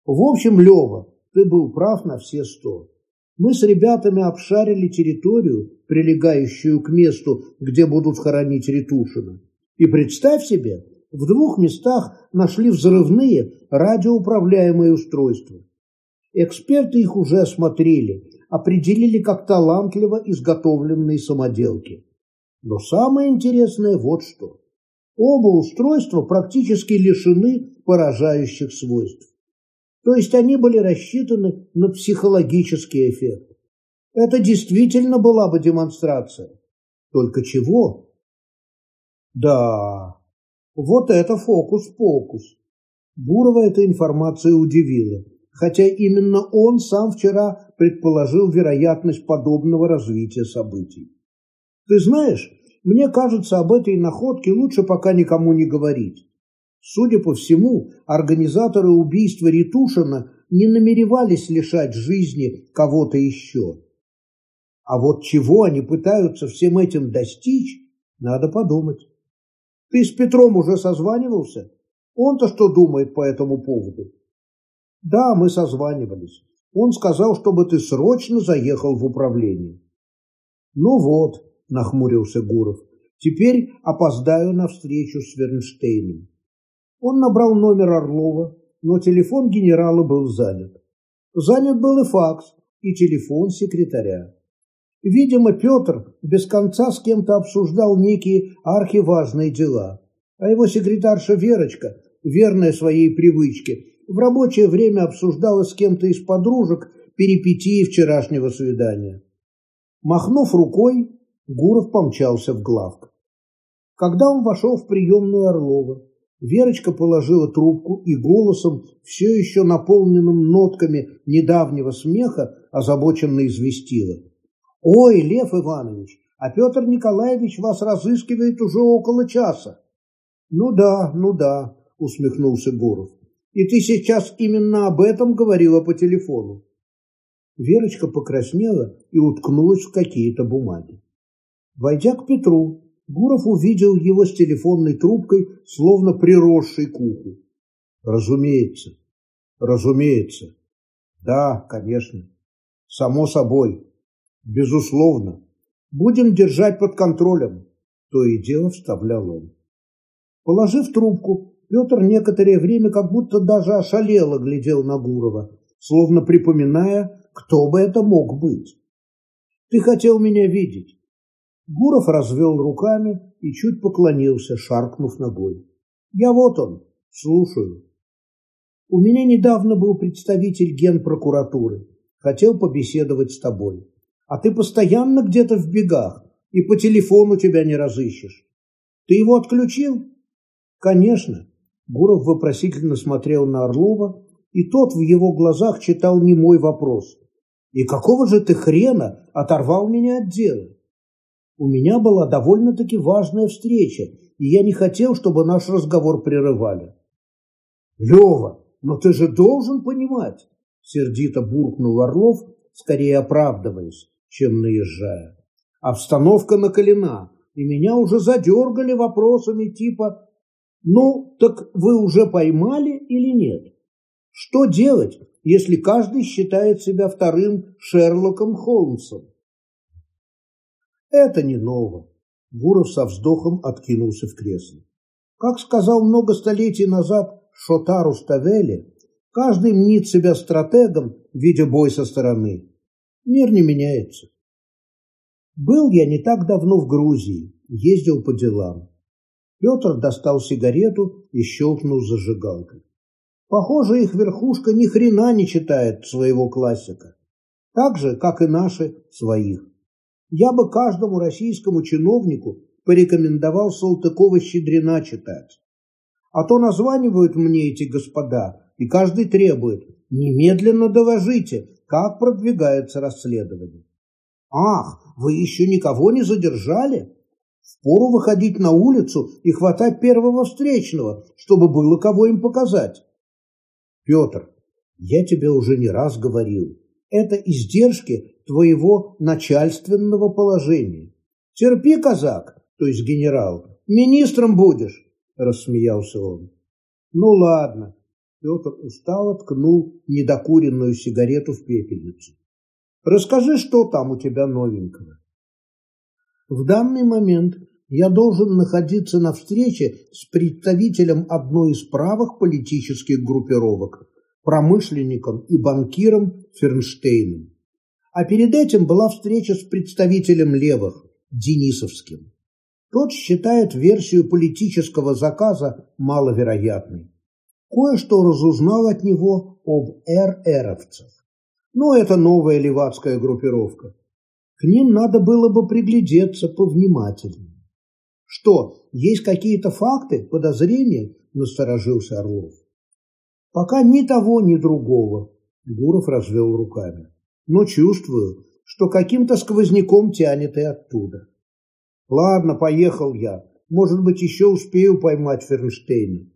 В общем, Лева, ты был прав на все сто. Мы с ребятами обшарили территорию, прилегающую к месту, где будут хоронить Ретушина. И представь себе, в двух местах нашли взрывные радиоуправляемые устройства. Эксперты их уже осмотрели, определили как талантливо изготовленные самоделки. Но самое интересное вот что. Оба устройства практически лишены поражающих свойств. То есть они были рассчитаны на психологический эффект. Это действительно была бы демонстрация. Только чего? Да, вот это фокус-покус. Бурова эта информация удивила, хотя именно он сам вчера предположил вероятность подобного развития событий. Ты знаешь, мне кажется, об этой находке лучше пока никому не говорить. Судя по всему, организаторы убийства Ритушина не намеревались лишать жизни кого-то еще. А вот чего они пытаются всем этим достичь, надо подумать. Ты с Петром уже созванивался? Он-то что думает по этому поводу? Да, мы созванивались. Он сказал, чтобы ты срочно заехал в управление. Ну вот, нахмурился Гуров. Теперь опоздаю на встречу с Вернштейном. Он набрал номер Орлова, но телефон генерала был занят. Занят был и факс, и телефон секретаря. Видимо, Петр без конца с кем-то обсуждал некие архиважные дела, а его секретарша Верочка, верная своей привычке, в рабочее время обсуждала с кем-то из подружек перипетии вчерашнего свидания. Махнув рукой, Гуров помчался в главк. Когда он вошел в приемную Орлова, Верочка положила трубку и голосом, все еще наполненным нотками недавнего смеха, озабоченно известила. «Ой, Лев Иванович, а Петр Николаевич вас разыскивает уже около часа». «Ну да, ну да», — усмехнулся Гуров. «И ты сейчас именно об этом говорила по телефону». Верочка покраснела и уткнулась в какие-то бумаги. Войдя к Петру, Гуров увидел его с телефонной трубкой, словно приросшей к уху. Разумеется, разумеется. Да, конечно. Само собой. Безусловно. Будем держать под контролем. То и дело вставлял он. Положив трубку, Петр некоторое время как будто даже ошалело глядел на Гурова, словно припоминая, кто бы это мог быть. «Ты хотел меня видеть». Гуров развел руками и чуть поклонился, шаркнув ногой. «Я вот он, слушаю». «У меня недавно был представитель генпрокуратуры. Хотел побеседовать с тобой. А ты постоянно где-то в бегах, и по телефону тебя не разыщешь. Ты его отключил?» «Конечно». Гуров вопросительно смотрел на Орлова, и тот в его глазах читал немой вопрос. «И какого же ты хрена оторвал меня от дела?» У меня была довольно-таки важная встреча, и я не хотел, чтобы наш разговор прерывали. «Лева, но ты же должен понимать!» Сердито буркнул Орлов, скорее оправдываясь, чем наезжая. Обстановка накалена, и меня уже задергали вопросами типа «Ну, так вы уже поймали или нет?» Что делать, если каждый считает себя вторым Шерлоком Холмсом? Это не ново. Гуров со вздохом откинулся в кресло. Как сказал много столетий назад Шотару Ставели, каждый мнит себя стратегом, видя бой со стороны. Мир не меняется. Был я не так давно в Грузии, ездил по делам. Петр достал сигарету и щелкнул зажигалкой. Похоже, их верхушка ни хрена не читает своего классика. Так же, как и наши своих. Я бы каждому российскому чиновнику порекомендовал Салтыкова-Щедрина читать. А то названивают мне эти господа, и каждый требует, немедленно доложите, как продвигается расследование. Ах, вы еще никого не задержали? Впору выходить на улицу и хватать первого встречного, чтобы было кого им показать. Петр, я тебе уже не раз говорил, это издержки твоего начальственного положения. Терпи, казак, то есть генерал, министром будешь, рассмеялся он. Ну ладно, Петр устало ткнул недокуренную сигарету в пепельницу. Расскажи, что там у тебя новенького. В данный момент я должен находиться на встрече с представителем одной из правых политических группировок, промышленником и банкиром Фернштейном. А перед этим была встреча с представителем левых, Денисовским. Тот считает версию политического заказа маловероятной. Кое-что разузнал от него об РРовцах. Но это новая левацкая группировка. К ним надо было бы приглядеться повнимательнее. Что, есть какие-то факты, подозрения? Насторожился Орлов. Пока ни того, ни другого. Гуров развел руками. Но чувствую, что каким-то сквозняком тянет и оттуда. Ладно, поехал я. Может быть, еще успею поймать Фернштейна.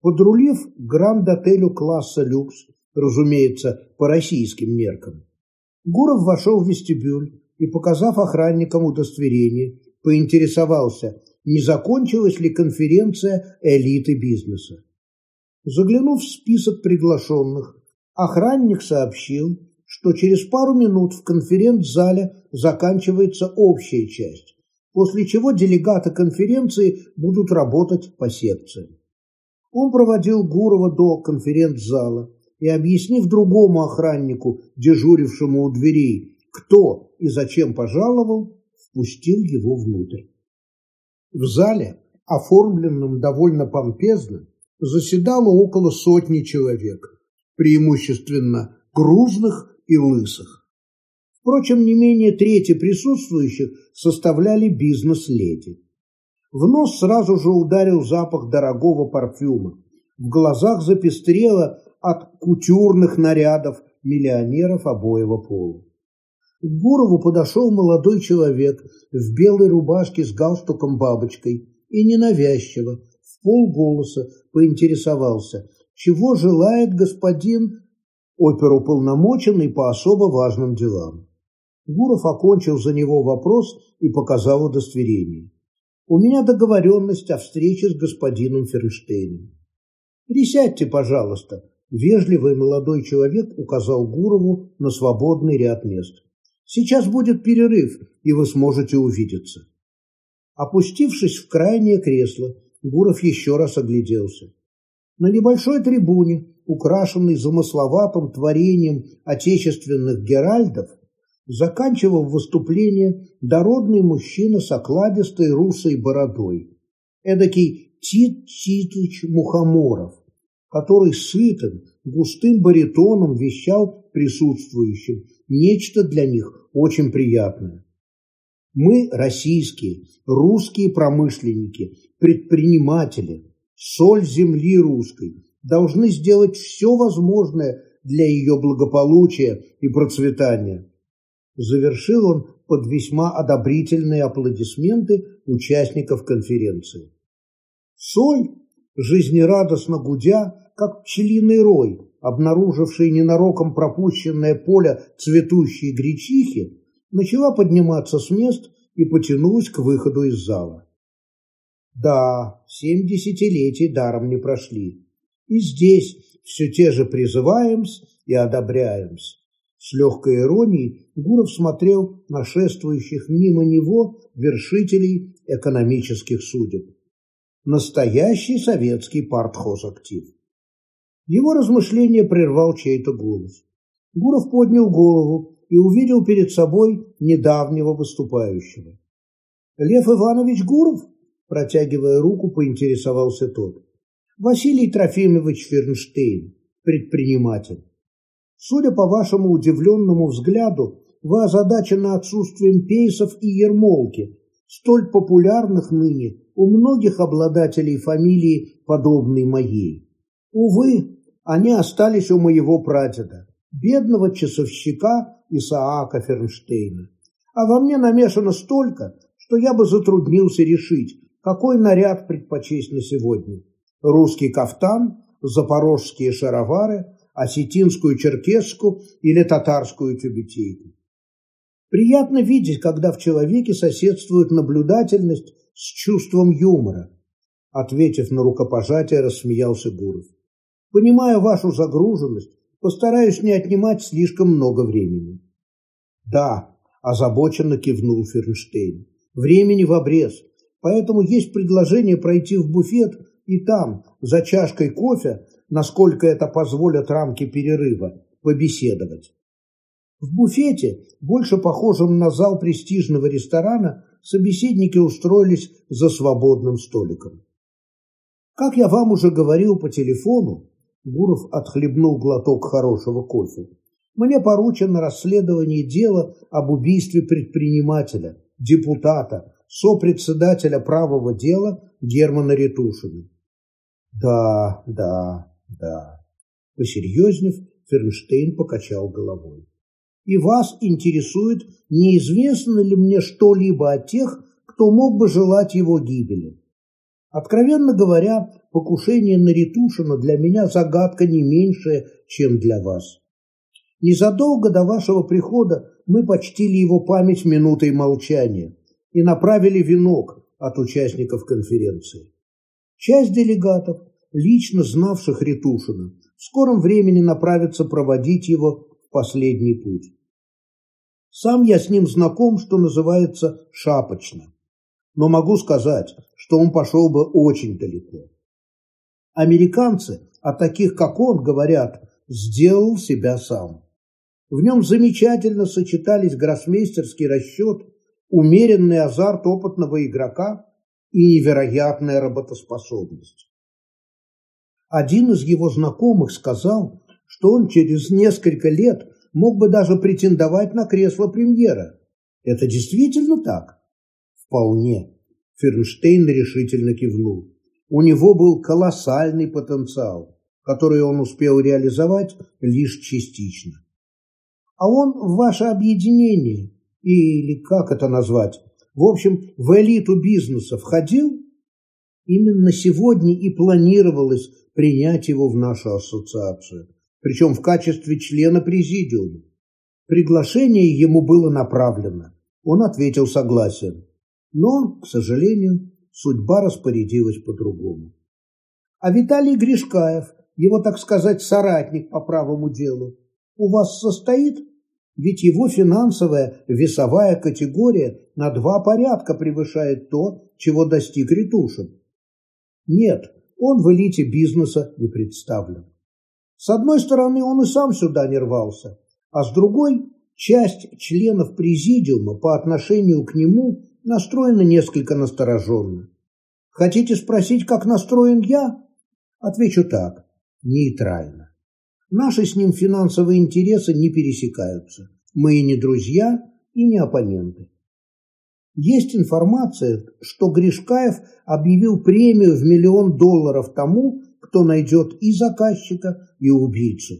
Подрулив к гранд-отелю класса люкс, разумеется, по российским меркам, Гуров вошел в вестибюль и, показав охранникам удостоверение, поинтересовался, не закончилась ли конференция элиты бизнеса. Заглянув в список приглашенных, охранник сообщил, что через пару минут в конференц-зале заканчивается общая часть, после чего делегаты конференции будут работать по секциям. Он проводил Гурова до конференц-зала и, объяснив другому охраннику, дежурившему у дверей, кто и зачем пожаловал, впустил его внутрь. В зале, оформленном довольно помпезно, заседало около сотни человек, преимущественно грузных и лысых. Впрочем, не менее трети присутствующих составляли бизнес-леди. В нос сразу же ударил запах дорогого парфюма. В глазах запестрело от кутюрных нарядов миллионеров обоего пола. К Гурову подошел молодой человек в белой рубашке с галстуком-бабочкой и ненавязчиво, в полголоса поинтересовался, чего желает господин оперуполномоченный по особо важным делам. Гуров окончил за него вопрос и показал удостоверение. У меня договоренность о встрече с господином Фернштейном. Присядьте, пожалуйста. Вежливый молодой человек указал Гурову на свободный ряд мест. Сейчас будет перерыв, и вы сможете увидеться. Опустившись в крайнее кресло, Гуров еще раз огляделся. На небольшой трибуне, украшенной замысловатым творением отечественных геральдов, заканчивал выступление дородный мужчина с окладистой русой бородой, эдакий Тит Титович Мухоморов, который сытым, густым баритоном вещал присутствующим нечто для них очень приятное. Мы, российские, русские промышленники, предприниматели, соль земли русской, должны сделать все возможное для ее благополучия и процветания. Завершил он под весьма одобрительные аплодисменты участников конференции. Соль, жизнерадостно гудя, как пчелиный рой, обнаруживший ненароком пропущенное поле цветущей гречихи, начала подниматься с мест и потянулась к выходу из зала. Да, семь десятилетий даром не прошли. И здесь все те же призываемся и одобряемся. С легкой иронией Гуров смотрел на шествующих мимо него вершителей экономических судеб. Настоящий советский партхозактив. Его размышление прервал чей-то голос. Гуров поднял голову и увидел перед собой недавнего выступающего. «Лев Иванович Гуров?» Протягивая руку, поинтересовался тот. «Василий Трофимович Фернштейн, предприниматель. Судя по вашему удивленному взгляду, вы озадачены отсутствием пейсов и ермолки, столь популярных ныне у многих обладателей фамилии, подобной моей. Увы, они остались у моего прадеда, бедного часовщика Исаака Фернштейна. А во мне намешано столько, что я бы затруднился решить, какой наряд предпочесть на сегодня. Русский кафтан, запорожские шаровары, осетинскую черкеску или татарскую тюбетейку. Приятно видеть, когда в человеке соседствует наблюдательность с чувством юмора. Ответив на рукопожатие, рассмеялся Гуров. Понимая вашу загруженность, постараюсь не отнимать слишком много времени. Да, озабоченно кивнул Фернштейн. Времени в обрез, поэтому есть предложение пройти в буфет и там, за чашкой кофе, насколько это позволят рамки перерыва, побеседовать. В буфете, больше похожем на зал престижного ресторана, собеседники устроились за свободным столиком. Как я вам уже говорил по телефону, Гуров отхлебнул глоток хорошего кофе, мне поручено расследование дела об убийстве предпринимателя, депутата, сопредседателя правого дела Германа Ретушина. Да, да, да. Посерьезнев, Фернштейн покачал головой. И вас интересует, неизвестно ли мне что-либо о тех, кто мог бы желать его гибели. Откровенно говоря, покушение на Ретушина для меня загадка не меньшая, чем для вас. Незадолго до вашего прихода мы почтили его память минутой молчания и направили венок от участников конференции. Часть делегатов, лично знавших Ретушина, в скором времени направится проводить его в последний путь. Сам я с ним знаком, что называется, шапочно. Но могу сказать, что он пошел бы очень далеко. Американцы о таких, как он, говорят, сделал себя сам. В нем замечательно сочетались гроссмейстерский расчет, умеренный азарт опытного игрока и невероятная работоспособность. Один из его знакомых сказал, что он через несколько лет мог бы даже претендовать на кресло премьера. Это действительно так? Вполне. Фернштейн решительно кивнул. У него был колоссальный потенциал, который он успел реализовать лишь частично. А он в ваше объединение, или как это назвать, в общем, в элиту бизнеса входил, именно сегодня и планировалось принять его в нашу ассоциацию, причем в качестве члена президиума. Приглашение ему было направлено. Он ответил согласием. Но, к сожалению, судьба распорядилась по-другому. А Виталий Гришкаев, его, так сказать, соратник по правому делу, у вас состоит? Ведь его финансовая весовая категория на два порядка превышает то, чего достиг Ретушин. Нет, он в элите бизнеса не представлен. С одной стороны, он и сам сюда не рвался, а с другой, часть членов президиума по отношению к нему настроена несколько настороженно. Хотите спросить, как настроен я? Отвечу так, нейтрально. Наши с ним финансовые интересы не пересекаются. Мы и не друзья, и не оппоненты. Есть информация, что Гришкаев объявил премию в миллион долларов тому, кто найдет и заказчика, и убийцу.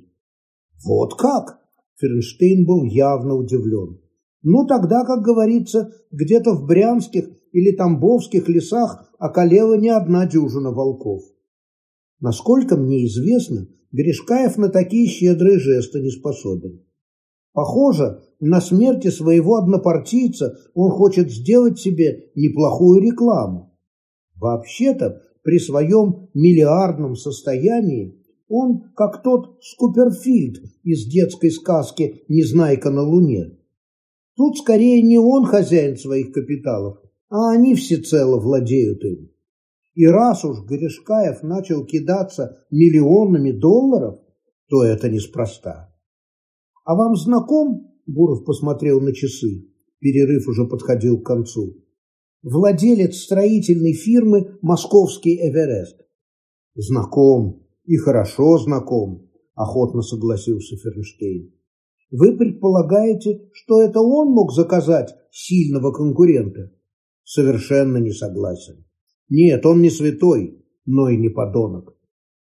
Вот как? Фернштейн был явно удивлен. Ну тогда, как говорится, где-то в брянских или тамбовских лесах околела не одна дюжина волков. Насколько мне известно, Гришкаев на такие щедрые жесты не способен. Похоже, на смерти своего однопартийца он хочет сделать себе неплохую рекламу. Вообще-то, при своем миллиардном состоянии он как тот Скуперфильд из детской сказки «Незнайка на Луне». Тут скорее не он хозяин своих капиталов, а они всецело владеют им. И раз уж Гришкаев начал кидаться миллионами долларов, то это неспроста. А вам знаком, Буров посмотрел на часы, перерыв уже подходил к концу, владелец строительной фирмы «Московский Эверест»? Знаком и хорошо знаком, охотно согласился Фернштейн. Вы предполагаете, что это он мог заказать сильного конкурента? Совершенно не согласен. Нет, он не святой, но и не подонок.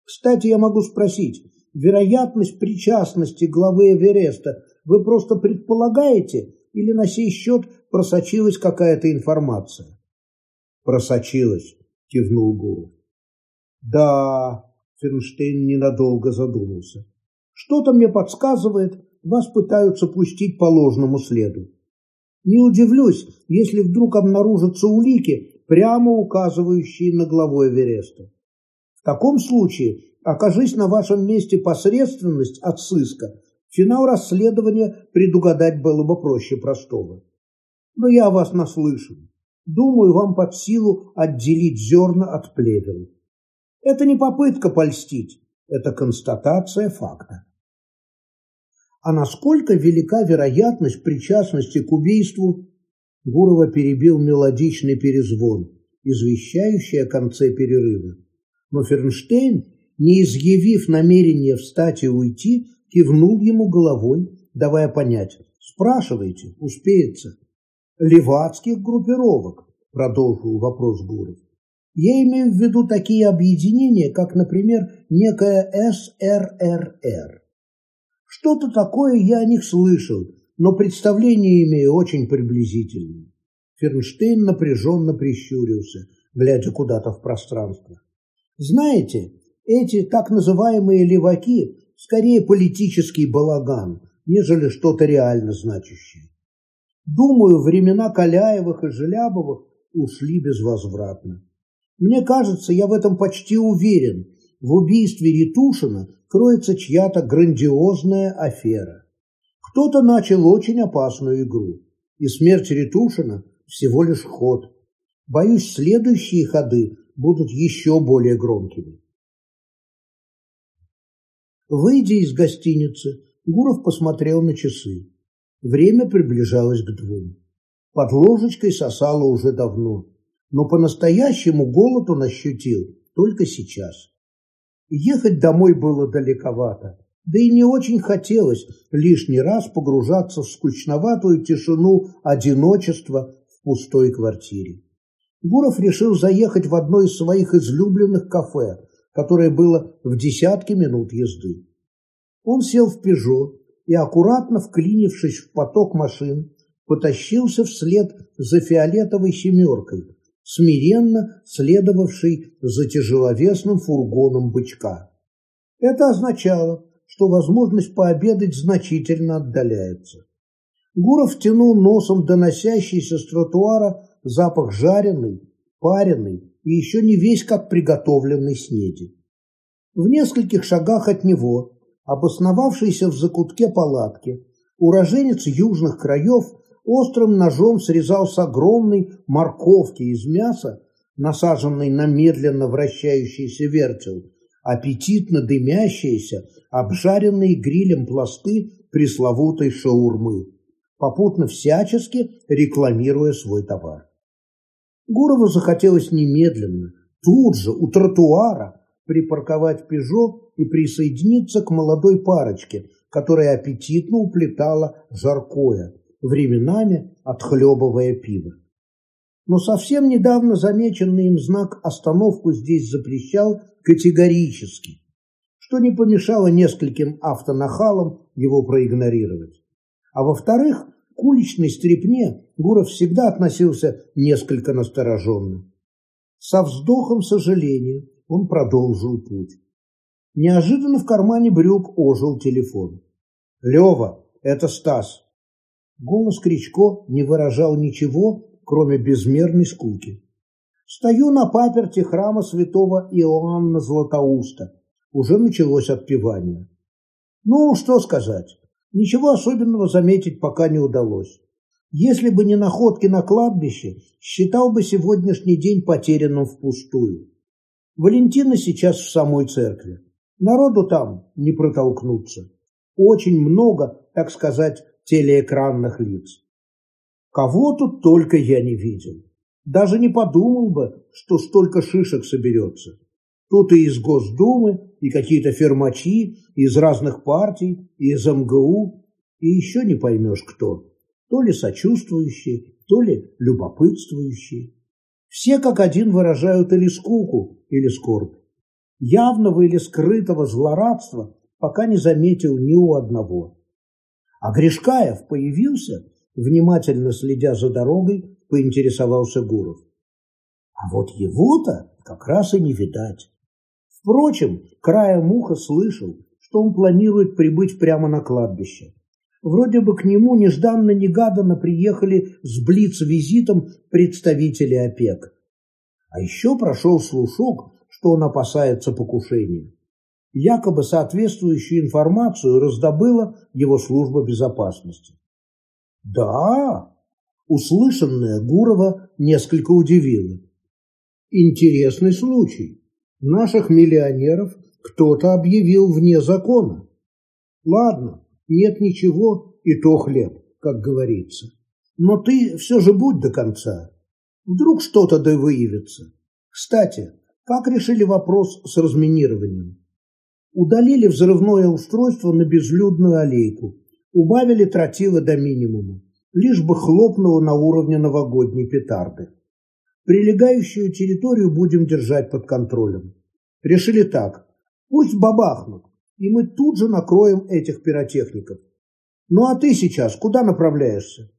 Кстати, я могу спросить, вероятность причастности главы Эвереста вы просто предполагаете или на сей счет просочилась какая-то информация? Просочилась, кивнул Гуру. Да, Фернштейн ненадолго задумался. Что-то мне подсказывает, вас пытаются пустить по ложному следу. Не удивлюсь, если вдруг обнаружатся улики, прямо указывающие на главу Эвереста. В таком случае, окажись на вашем месте посредственность от сыска, финал расследования предугадать было бы проще простого. Но я вас наслышан. Думаю, вам под силу отделить зерна от плевел. Это не попытка польстить, это констатация факта. А насколько велика вероятность причастности к убийству Гурова перебил мелодичный перезвон, извещающий о конце перерыва. Но Фернштейн, не изъявив намерения встать и уйти, кивнул ему головой, давая понять «Спрашивайте, успеется». «Левацких группировок», – продолжил вопрос Гуров. «Я имею в виду такие объединения, как, например, некая СРРР. Что-то такое я о них слышал, но представление имею очень приблизительное. Фернштейн напряженно прищурился, глядя куда-то в пространство. Знаете, эти так называемые леваки скорее политический балаган, нежели что-то реально значащее. Думаю, времена Каляевых и Желябовых ушли безвозвратно. Мне кажется, я в этом почти уверен, в убийстве Ритушина кроется чья-то грандиозная афера. Кто-то начал очень опасную игру, и смерть Ретушина всего лишь ход. Боюсь, следующие ходы будут еще более громкими. Выйдя из гостиницы, Гуров посмотрел на часы. Время приближалось к двум. Под ложечкой сосало уже давно, но по-настоящему голод он ощутил только сейчас. Ехать домой было далековато да и не очень хотелось лишний раз погружаться в скучноватую тишину одиночества в пустой квартире. Гуров решил заехать в одно из своих излюбленных кафе, которое было в десятке минут езды. Он сел в «Пежо» и, аккуратно вклинившись в поток машин, потащился вслед за фиолетовой «семеркой», смиренно следовавшей за тяжеловесным фургоном бычка. Это означало, что возможность пообедать значительно отдаляется. Гуров тянул носом доносящийся с тротуара запах жареной пареной и еще не весь как приготовленной снеди. В нескольких шагах от него, обосновавшийся в закутке палатки, уроженец южных краев острым ножом срезал с огромной морковки из мяса, насаженной на медленно вращающийся вертел, аппетитно дымящиеся, обжаренные грилем пласты пресловутой шаурмы, попутно всячески рекламируя свой товар. Гурову захотелось немедленно, тут же, у тротуара, припарковать «Пежо» и присоединиться к молодой парочке, которая аппетитно уплетала жаркое, временами отхлебывая пиво. Но совсем недавно замеченный им знак «Остановку здесь запрещал» категорически, что не помешало нескольким автонахалам его проигнорировать. А во-вторых, к уличной стрепне Гуров всегда относился несколько настороженно. Со вздохом сожаления он продолжил путь. Неожиданно в кармане брюк ожил телефон. «Лева, это Стас!» Голос Кричко не выражал ничего, кроме безмерной скуки. Стою на паперте храма святого Иоанна Златоуста. Уже началось отпевание. Ну, что сказать. Ничего особенного заметить пока не удалось. Если бы не находки на кладбище, считал бы сегодняшний день потерянным впустую. Валентина сейчас в самой церкви. Народу там не протолкнуться. Очень много, так сказать, телеэкранных лиц. Кого тут только я не видел. Даже не подумал бы, что столько шишек соберется. Тут и из Госдумы, и какие-то фермачи, из разных партий, и из МГУ, и еще не поймешь кто. То ли сочувствующие, то ли любопытствующие. Все как один выражают или скуку, или скорбь. Явного или скрытого злорадства пока не заметил ни у одного. А Гришкаев появился, внимательно следя за дорогой, поинтересовался Гуров. А вот его-то как раз и не видать. Впрочем, краем уха слышал, что он планирует прибыть прямо на кладбище. Вроде бы к нему нежданно-негаданно приехали с блиц-визитом представители ОПЕК. А еще прошел слушок, что он опасается покушения. Якобы соответствующую информацию раздобыла его служба безопасности. Да, услышанное Гурова несколько удивило. Интересный случай. Наших миллионеров кто-то объявил вне закона. Ладно, нет ничего, и то хлеб, как говорится. Но ты все же будь до конца. Вдруг что-то да выявится. Кстати, как решили вопрос с разминированием? Удалили взрывное устройство на безлюдную аллейку, убавили тротила до минимума, лишь бы хлопнуло на уровне новогодней петарды. Прилегающую территорию будем держать под контролем. Решили так, пусть бабахнут, и мы тут же накроем этих пиротехников. Ну а ты сейчас куда направляешься?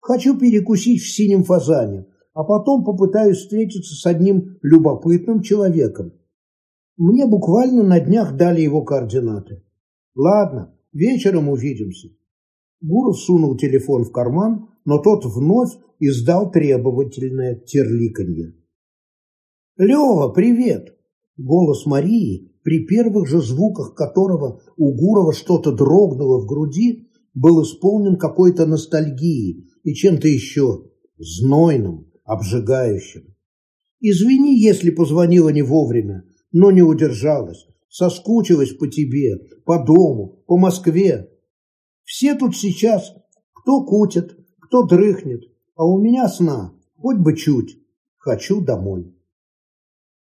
Хочу перекусить в синем фазане, а потом попытаюсь встретиться с одним любопытным человеком. Мне буквально на днях дали его координаты. Ладно, вечером увидимся. Гуров сунул телефон в карман, но тот вновь издал требовательное терликанье. «Лева, привет!» Голос Марии, при первых же звуках которого у Гурова что-то дрогнуло в груди, был исполнен какой-то ностальгией и чем-то еще знойным, обжигающим. «Извини, если позвонила не вовремя но не удержалась, соскучилась по тебе, по дому, по Москве. Все тут сейчас кто кутит, кто дрыхнет, а у меня сна, хоть бы чуть, хочу домой.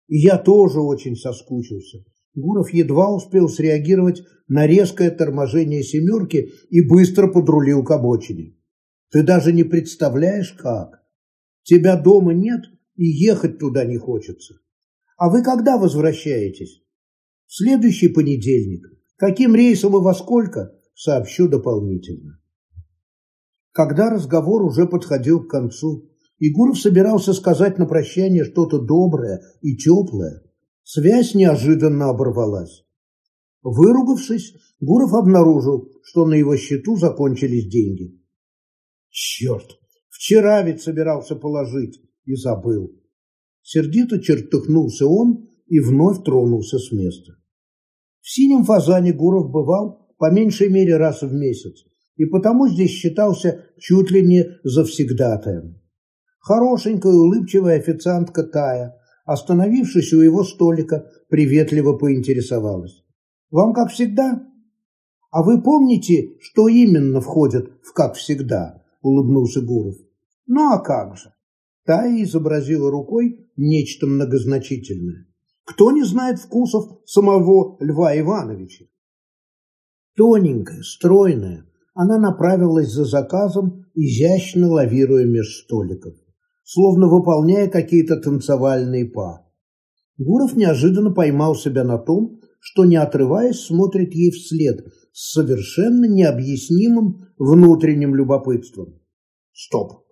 И я тоже очень соскучился. Гуров едва успел среагировать на резкое торможение «семерки» и быстро подрулил к обочине. Ты даже не представляешь, как. Тебя дома нет, и ехать туда не хочется. А вы когда возвращаетесь? В следующий понедельник. Каким рейсом и во сколько? Сообщу дополнительно. Когда разговор уже подходил к концу, Егоров собирался сказать на прощание что-то доброе и теплое. Связь неожиданно оборвалась. Выругавшись, Гуров обнаружил, что на его счету закончились деньги. Черт, вчера ведь собирался положить и забыл. Сердито чертыхнулся он и вновь тронулся с места. В синем фазане Гуров бывал по меньшей мере раз в месяц, и потому здесь считался чуть ли не завсегдатаем. Хорошенькая улыбчивая официантка Тая, остановившись у его столика, приветливо поинтересовалась. «Вам как всегда?» «А вы помните, что именно входит в «как всегда»?» – улыбнулся Гуров. «Ну а как же?» Тая изобразила рукой нечто многозначительное. «Кто не знает вкусов самого Льва Ивановича?» Тоненькая, стройная, она направилась за заказом, изящно лавируя меж столиков, словно выполняя какие-то танцевальные па. Гуров неожиданно поймал себя на том, что, не отрываясь, смотрит ей вслед с совершенно необъяснимым внутренним любопытством. «Стоп!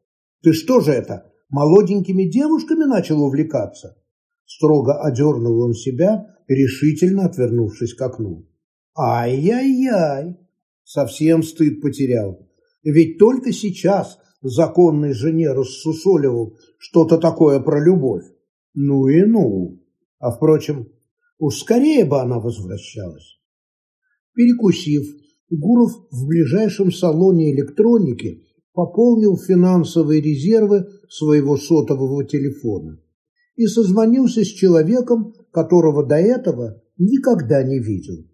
Ты что же это, молоденькими девушками начал увлекаться?» Строго одернул он себя, решительно отвернувшись к окну. «Ай-яй-яй!» Совсем стыд потерял. Ведь только сейчас законной жене рассусоливал что-то такое про любовь. Ну и ну. А впрочем, Уж скорее бы она возвращалась. Перекусив, Гуров в ближайшем салоне электроники пополнил финансовые резервы своего сотового телефона и созвонился с человеком, которого до этого никогда не видел.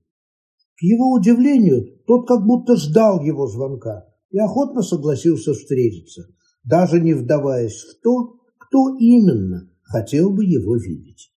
К его удивлению, тот как будто ждал его звонка и охотно согласился встретиться, даже не вдаваясь в то, кто именно хотел бы его видеть.